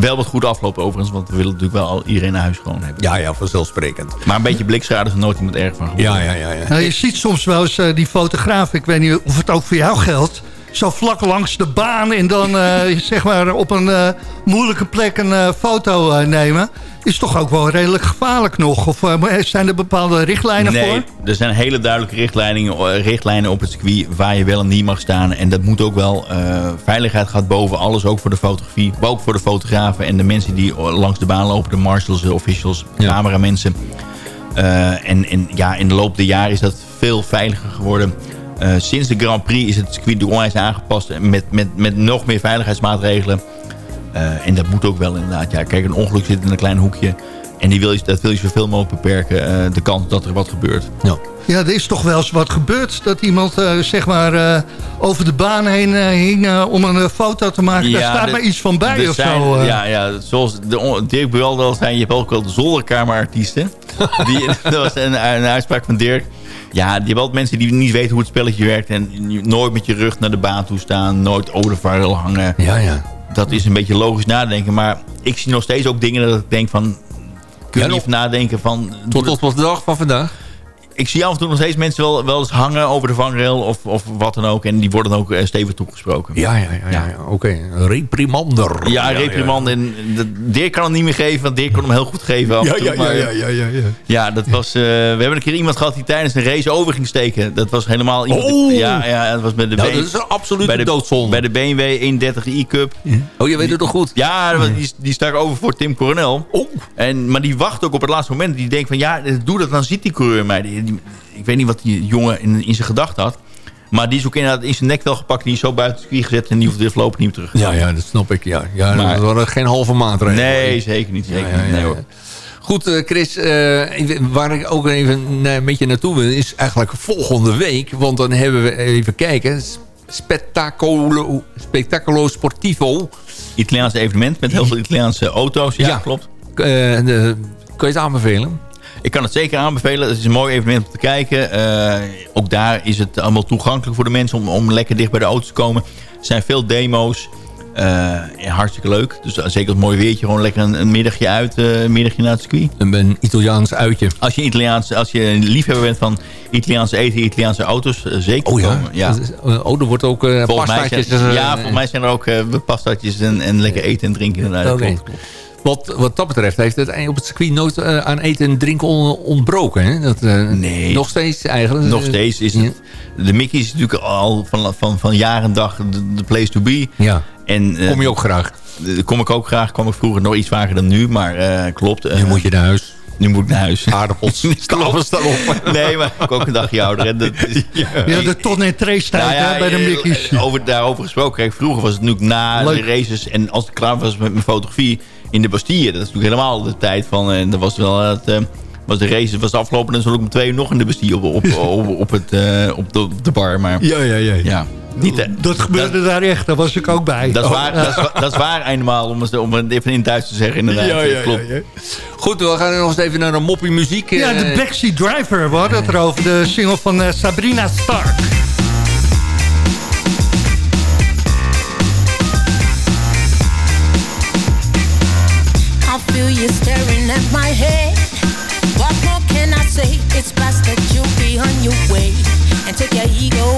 wel wat goed aflopen overigens. Want we willen natuurlijk wel al iedereen naar huis gewoon hebben. ja, ja, vanzelfsprekend. Maar een beetje blikschade is er nooit iemand erg van geworden. Ja, ja, ja. ja. Nou, je ziet soms wel eens eh, die fotograaf, ik weet niet of het ook voor jou geldt... zo vlak langs de baan en dan eh, zeg maar op een eh, moeilijke plek een foto eh, nemen... is toch ook wel redelijk gevaarlijk nog? Of eh, zijn er bepaalde richtlijnen nee, voor? er zijn hele duidelijke richtlijnen, eh, richtlijnen op het circuit waar je wel en niet mag staan. En dat moet ook wel. eh, veiligheid gaat boven alles, ook voor de fotografie. Maar ook voor de fotografen en de mensen die langs de baan lopen. De marshals, de officials, Ja. cameramensen. En, en ja, in de loop der jaren is dat veel veiliger geworden. Sinds de Grand Prix is het circuit onwijs aangepast. Met, met, met nog meer veiligheidsmaatregelen. Eh, en dat moet ook wel inderdaad. Ja, kijk, een ongeluk zit in een klein hoekje. En die wil je, dat wil je zoveel mogelijk beperken. eh, de kans dat er wat gebeurt. Ja. Ja, er is toch wel eens wat gebeurd. Dat iemand eh, zeg maar over de baan heen hing om een foto te maken. Daar staat de- maar iets van bij of zijn- zo. Ja, ja, zoals de, Dirk Buwalde al zei, je hebt ook wel de zolderkamerartiesten. die, dat was een, een uitspraak van Dirk. Ja, je hebt wel mensen die niet weten hoe het spelletje werkt. En nooit met je rug naar de baan toe staan. Nooit over de hangen. Ja, ja. Dat is een beetje logisch nadenken. Maar ik zie nog steeds ook dingen dat ik denk van... Kun je Ja, niet even nadenken van... Tot, tot op de dag van vandaag? Ik zie af en toe nog steeds mensen wel, wel eens hangen over de vangrail of, of wat dan ook. En die worden dan ook eh, stevig toegesproken. Ja, ja, ja. ja, ja. Oké, een reprimander. Ja, reprimand. En de- Dirk kan het niet meer geven, want Dirk kon hem heel goed geven. af en Ja, toe, ja, ja, maar- ja, ja, ja, ja. Ja, dat was... eh, we hebben een keer iemand gehad die tijdens een race over ging steken. Dat was helemaal iemand... Oh! Ja, ja, dat was met de, Nou, dat is een absolute bij de, doodzonde. Bij de BMW 130 e-Cup. Oh, je weet het toch goed? Ja, die, die stak over voor Tim Coronel. Oh. En, maar die wacht ook op het laatste moment. Die denkt van, ja, doe dat, dan ziet die coureur mij. Die- die- ik weet niet wat die jongen in, in zijn gedachten had. Maar die is ook inderdaad in zijn nek wel gepakt. Die is zo buiten het circuit gezet en die hoeft weer voorlopig niet meer terug. Ja, ja, dat snap ik. Ja, ja Maar- dat waren geen halve maatregelen. Nee, zeker niet. Zeker Ja, ja, niet. Nee, hoor. Goed, eh, Chris, eh, waar ik ook even eh, met je naartoe wil... is eigenlijk volgende week. Want dan hebben we even kijken... Spettacolo, Spettacolo Sportivo. Italiaans evenement met heel veel Italiaanse auto's. Ja, klopt. Eh, de, kan je het aanbevelen? Ik kan het zeker aanbevelen. Het is een mooi evenement om te kijken. Eh, ook daar is het allemaal toegankelijk voor de mensen om, om lekker dicht bij de auto te komen. Er zijn veel demo's. Eh, hartstikke leuk. Dus uh, zeker het mooie weertje. Gewoon lekker een, een middagje uit. eh, een middagje naar het circuit. Een, een Italiaans uitje. Als je, Italiaans, als je een liefhebber bent van Italiaanse eten, Italiaanse auto's, eh, zeker Oh ja? komen. ja. Is- Oh, er wordt ook eh Volgens mij, pastaatjes... zijn, eh, ja, volgens mij zijn er ook eh pastaatjes en, en lekker eten en drinken. Oké. Wat, wat dat betreft heeft het op het circuit nooit eh, aan eten en drinken on- ontbroken. Hè? Dat, eh, Nee. Nog steeds eigenlijk. Nog steeds is het... De Mickey is natuurlijk al van, van, van jaar en dag de, de place to be. Ja. En, eh, Kom je ook graag. eh, Kom ik ook graag. Kwam ik vroeger nog iets vaker dan nu. Maar eh, klopt. Nu eh, moet je naar huis. nu moet ik naar huis. Aardappels. Klappen staan op. Nee, maar ik ook een dagje ouder. hè. Dat is- Ja, de ton- en trace tijd Nou ja, bij de eh, Mickey's. Over, daarover gesproken. Kijk, vroeger was het natuurlijk na Leuk. de races. En als ik klaar was met mijn fotografie in de Bastille. Dat is natuurlijk helemaal de tijd van... En dat was wel het... eh, was de race was afgelopen en dan zat ik om twee uur nog in de Bastille op, op, op, op, het, eh, op, de, op de bar. Maar Ja, ja, ja. ja, niet, eh, Dat gebeurde daar echt, daar was ik ook bij. dat, is Oh, waar, dat, is, dat is waar eenmaal, om het, om het even in het Duits te zeggen inderdaad. Ja, ja, klopt. ja, ja. Goed, we gaan nog eens even naar een moppie muziek. Ja, de eh, Backseat Driver, we hadden het erover. De single van eh, Sabrina Stark. Feel you staring at my head. What more can I say? It's best that you be on your way and take your ego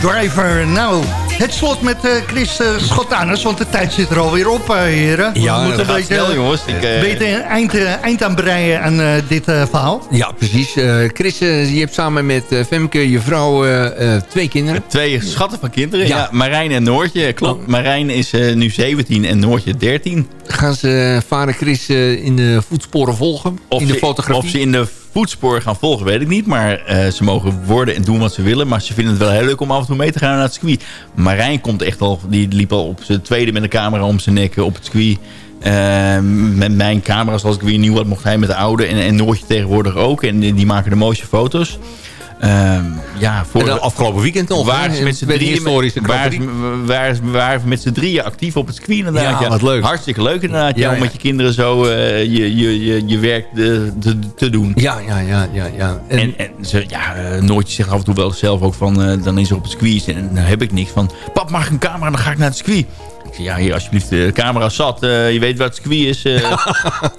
Driver. Nou, het slot met eh, Chris uh, Schotanus, want de tijd zit er alweer op, uh, heren. We Ja, moeten dat een gaat beetje, snel, jongens. Ik, eh, beter eind, eh, eind aan breien aan eh, dit eh, verhaal. Ja, precies. Eh, Chris, eh, je hebt samen met eh, Femke, je vrouw, eh, eh, twee kinderen. Twee schatten van kinderen. Ja. Ja. Marijn en Noortje. Klopt. Oh. Marijn is eh, nu 17 en Noortje 13. Gaan ze vader Chris eh, in de voetsporen volgen? Of in de ze, fotografie? Of ze in de voetsporen gaan volgen, weet ik niet. Maar eh, ze mogen worden en doen wat ze willen. Maar ze vinden het wel heel leuk om af en toe mee te gaan naar het circuit. Marijn komt echt al, die liep al op zijn tweede met een camera om zijn nek op het circuit. Eh, met mijn camera's, als ik weer nieuw had, mocht hij met de oude. En, en Noortje tegenwoordig ook. En die maken de mooiste foto's. Ehm, ja, voor dan afgelopen weekend nog, hè? ze met z'n de drieën, ze- waren we met z'n drieën actief op het circuit inderdaad. Ja, wat leuk. Hartstikke leuk inderdaad, ja, om met je kinderen zo eh, je, je, je, je werk te, doen. Ja, ja, ja, ja. ja. En, En, en ze, ja, eh, Noortje zegt af en toe wel zelf ook van, eh, dan is er op het circuit en dan heb ik niks van, pap mag ik een camera, dan ga ik naar het circuit. Ik zeg, ja, hier alsjeblieft, de camera zat, eh, je weet wat het circuit is. eh,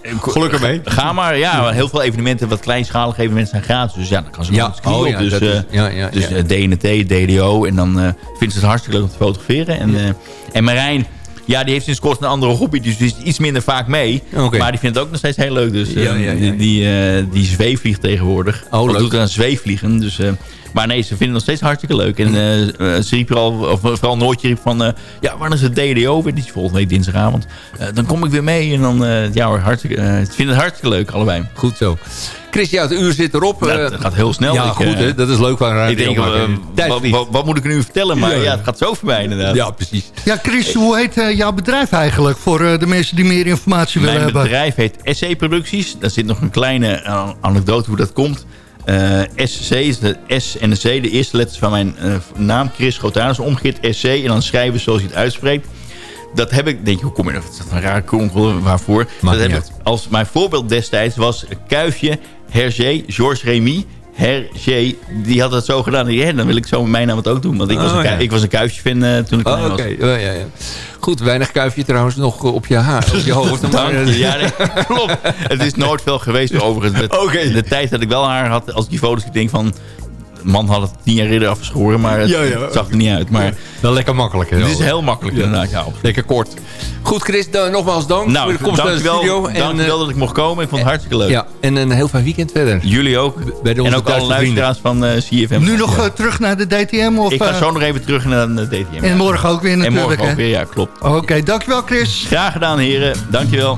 Gelukkig mee. Ga maar, ja, heel veel evenementen, wat kleinschalige evenementen zijn gratis. Dus ja, dan kan ze Ja, op het circuit oh ja, Dus, eh, is- ja, ja, dus eh, DNT, DDO. En dan eh vindt ze het hartstikke leuk om te fotograferen. En, eh, en Marijn, ja, die heeft sinds kort een andere hobby. Dus die is iets minder vaak mee. Maar die vindt het ook nog steeds heel leuk. Dus eh, Ja, ja, ja. die, die, eh, die zweefvliegt tegenwoordig. Oh, leuk. doet aan zweefvliegen. Dus, eh, maar nee, ze vinden het nog steeds hartstikke leuk. En ze riep er al, of vooral Noortje riep van... ja, wanneer is het DDO weer? Die is volgende week dinsdagavond. Dan kom ik weer mee. En dan, ja hoor, hartstikke, ze vinden het hartstikke leuk, allebei. Goed zo. Chris, het uur zit erop. Dat Eh, gaat heel snel. Ja, Ik, goed, eh, hè? dat is leuk van ik denk, eh, wat, moet ik nu vertellen? Maar Ja, het gaat zo voorbij inderdaad. Ja, precies. Ja, Chris, hoe heet jouw bedrijf eigenlijk? Voor eh, de mensen die meer informatie willen Mijn hebben. bedrijf heet SC Producties. Daar zit nog een kleine anekdote hoe dat komt. Eh, SC is de S en de C, de eerste letters van mijn eh, naam. Chris Grotanus, omgekeerd SC. En dan schrijven zoals je het uitspreekt. Dat heb ik, denk je, hoe kom je er? Dat is een raar konkel, waarvoor? dat heb ik, als mijn voorbeeld destijds was Kuifje, Hergé, Georges Remy. Hergé, die had het zo gedaan. Ja, dan wil ik zo met mijn naam het ook doen. Want ik was Oh, een, ja. Ik was een Kuifje fan eh, toen ik Oh, was. ja, ja, ja. Goed, weinig kuifje trouwens nog eh, op je, haar, op je hoofd. Dank je. Ja, nee, klopt. Het is nooit veel geweest overigens. Oké. de tijd dat ik wel haar had, als ik die foto's ik denk van... Man had het tien jaar eerder afgeschoren, maar het, Ja, ja. het zag er niet uit. Maar Wel lekker makkelijk. het is wel. heel makkelijk inderdaad. Ja, Lekker kort. Goed, Chris, dan, nogmaals dank voor nou, de komst naar de studio. En, dankjewel eh, dat ik mocht komen. Ik vond het hartstikke leuk. ja, en een heel fijn weekend verder. Jullie ook. Bij de en ook alle luisteraars van eh, CFM. Nu nog eh, terug naar de DTM? Of, ik ga eh, zo nog even terug naar de DTM. En morgen ook weer en natuurlijk. morgen hè? ook weer, ja, klopt. Oké, dankjewel Chris. Graag gedaan, heren. Dankjewel.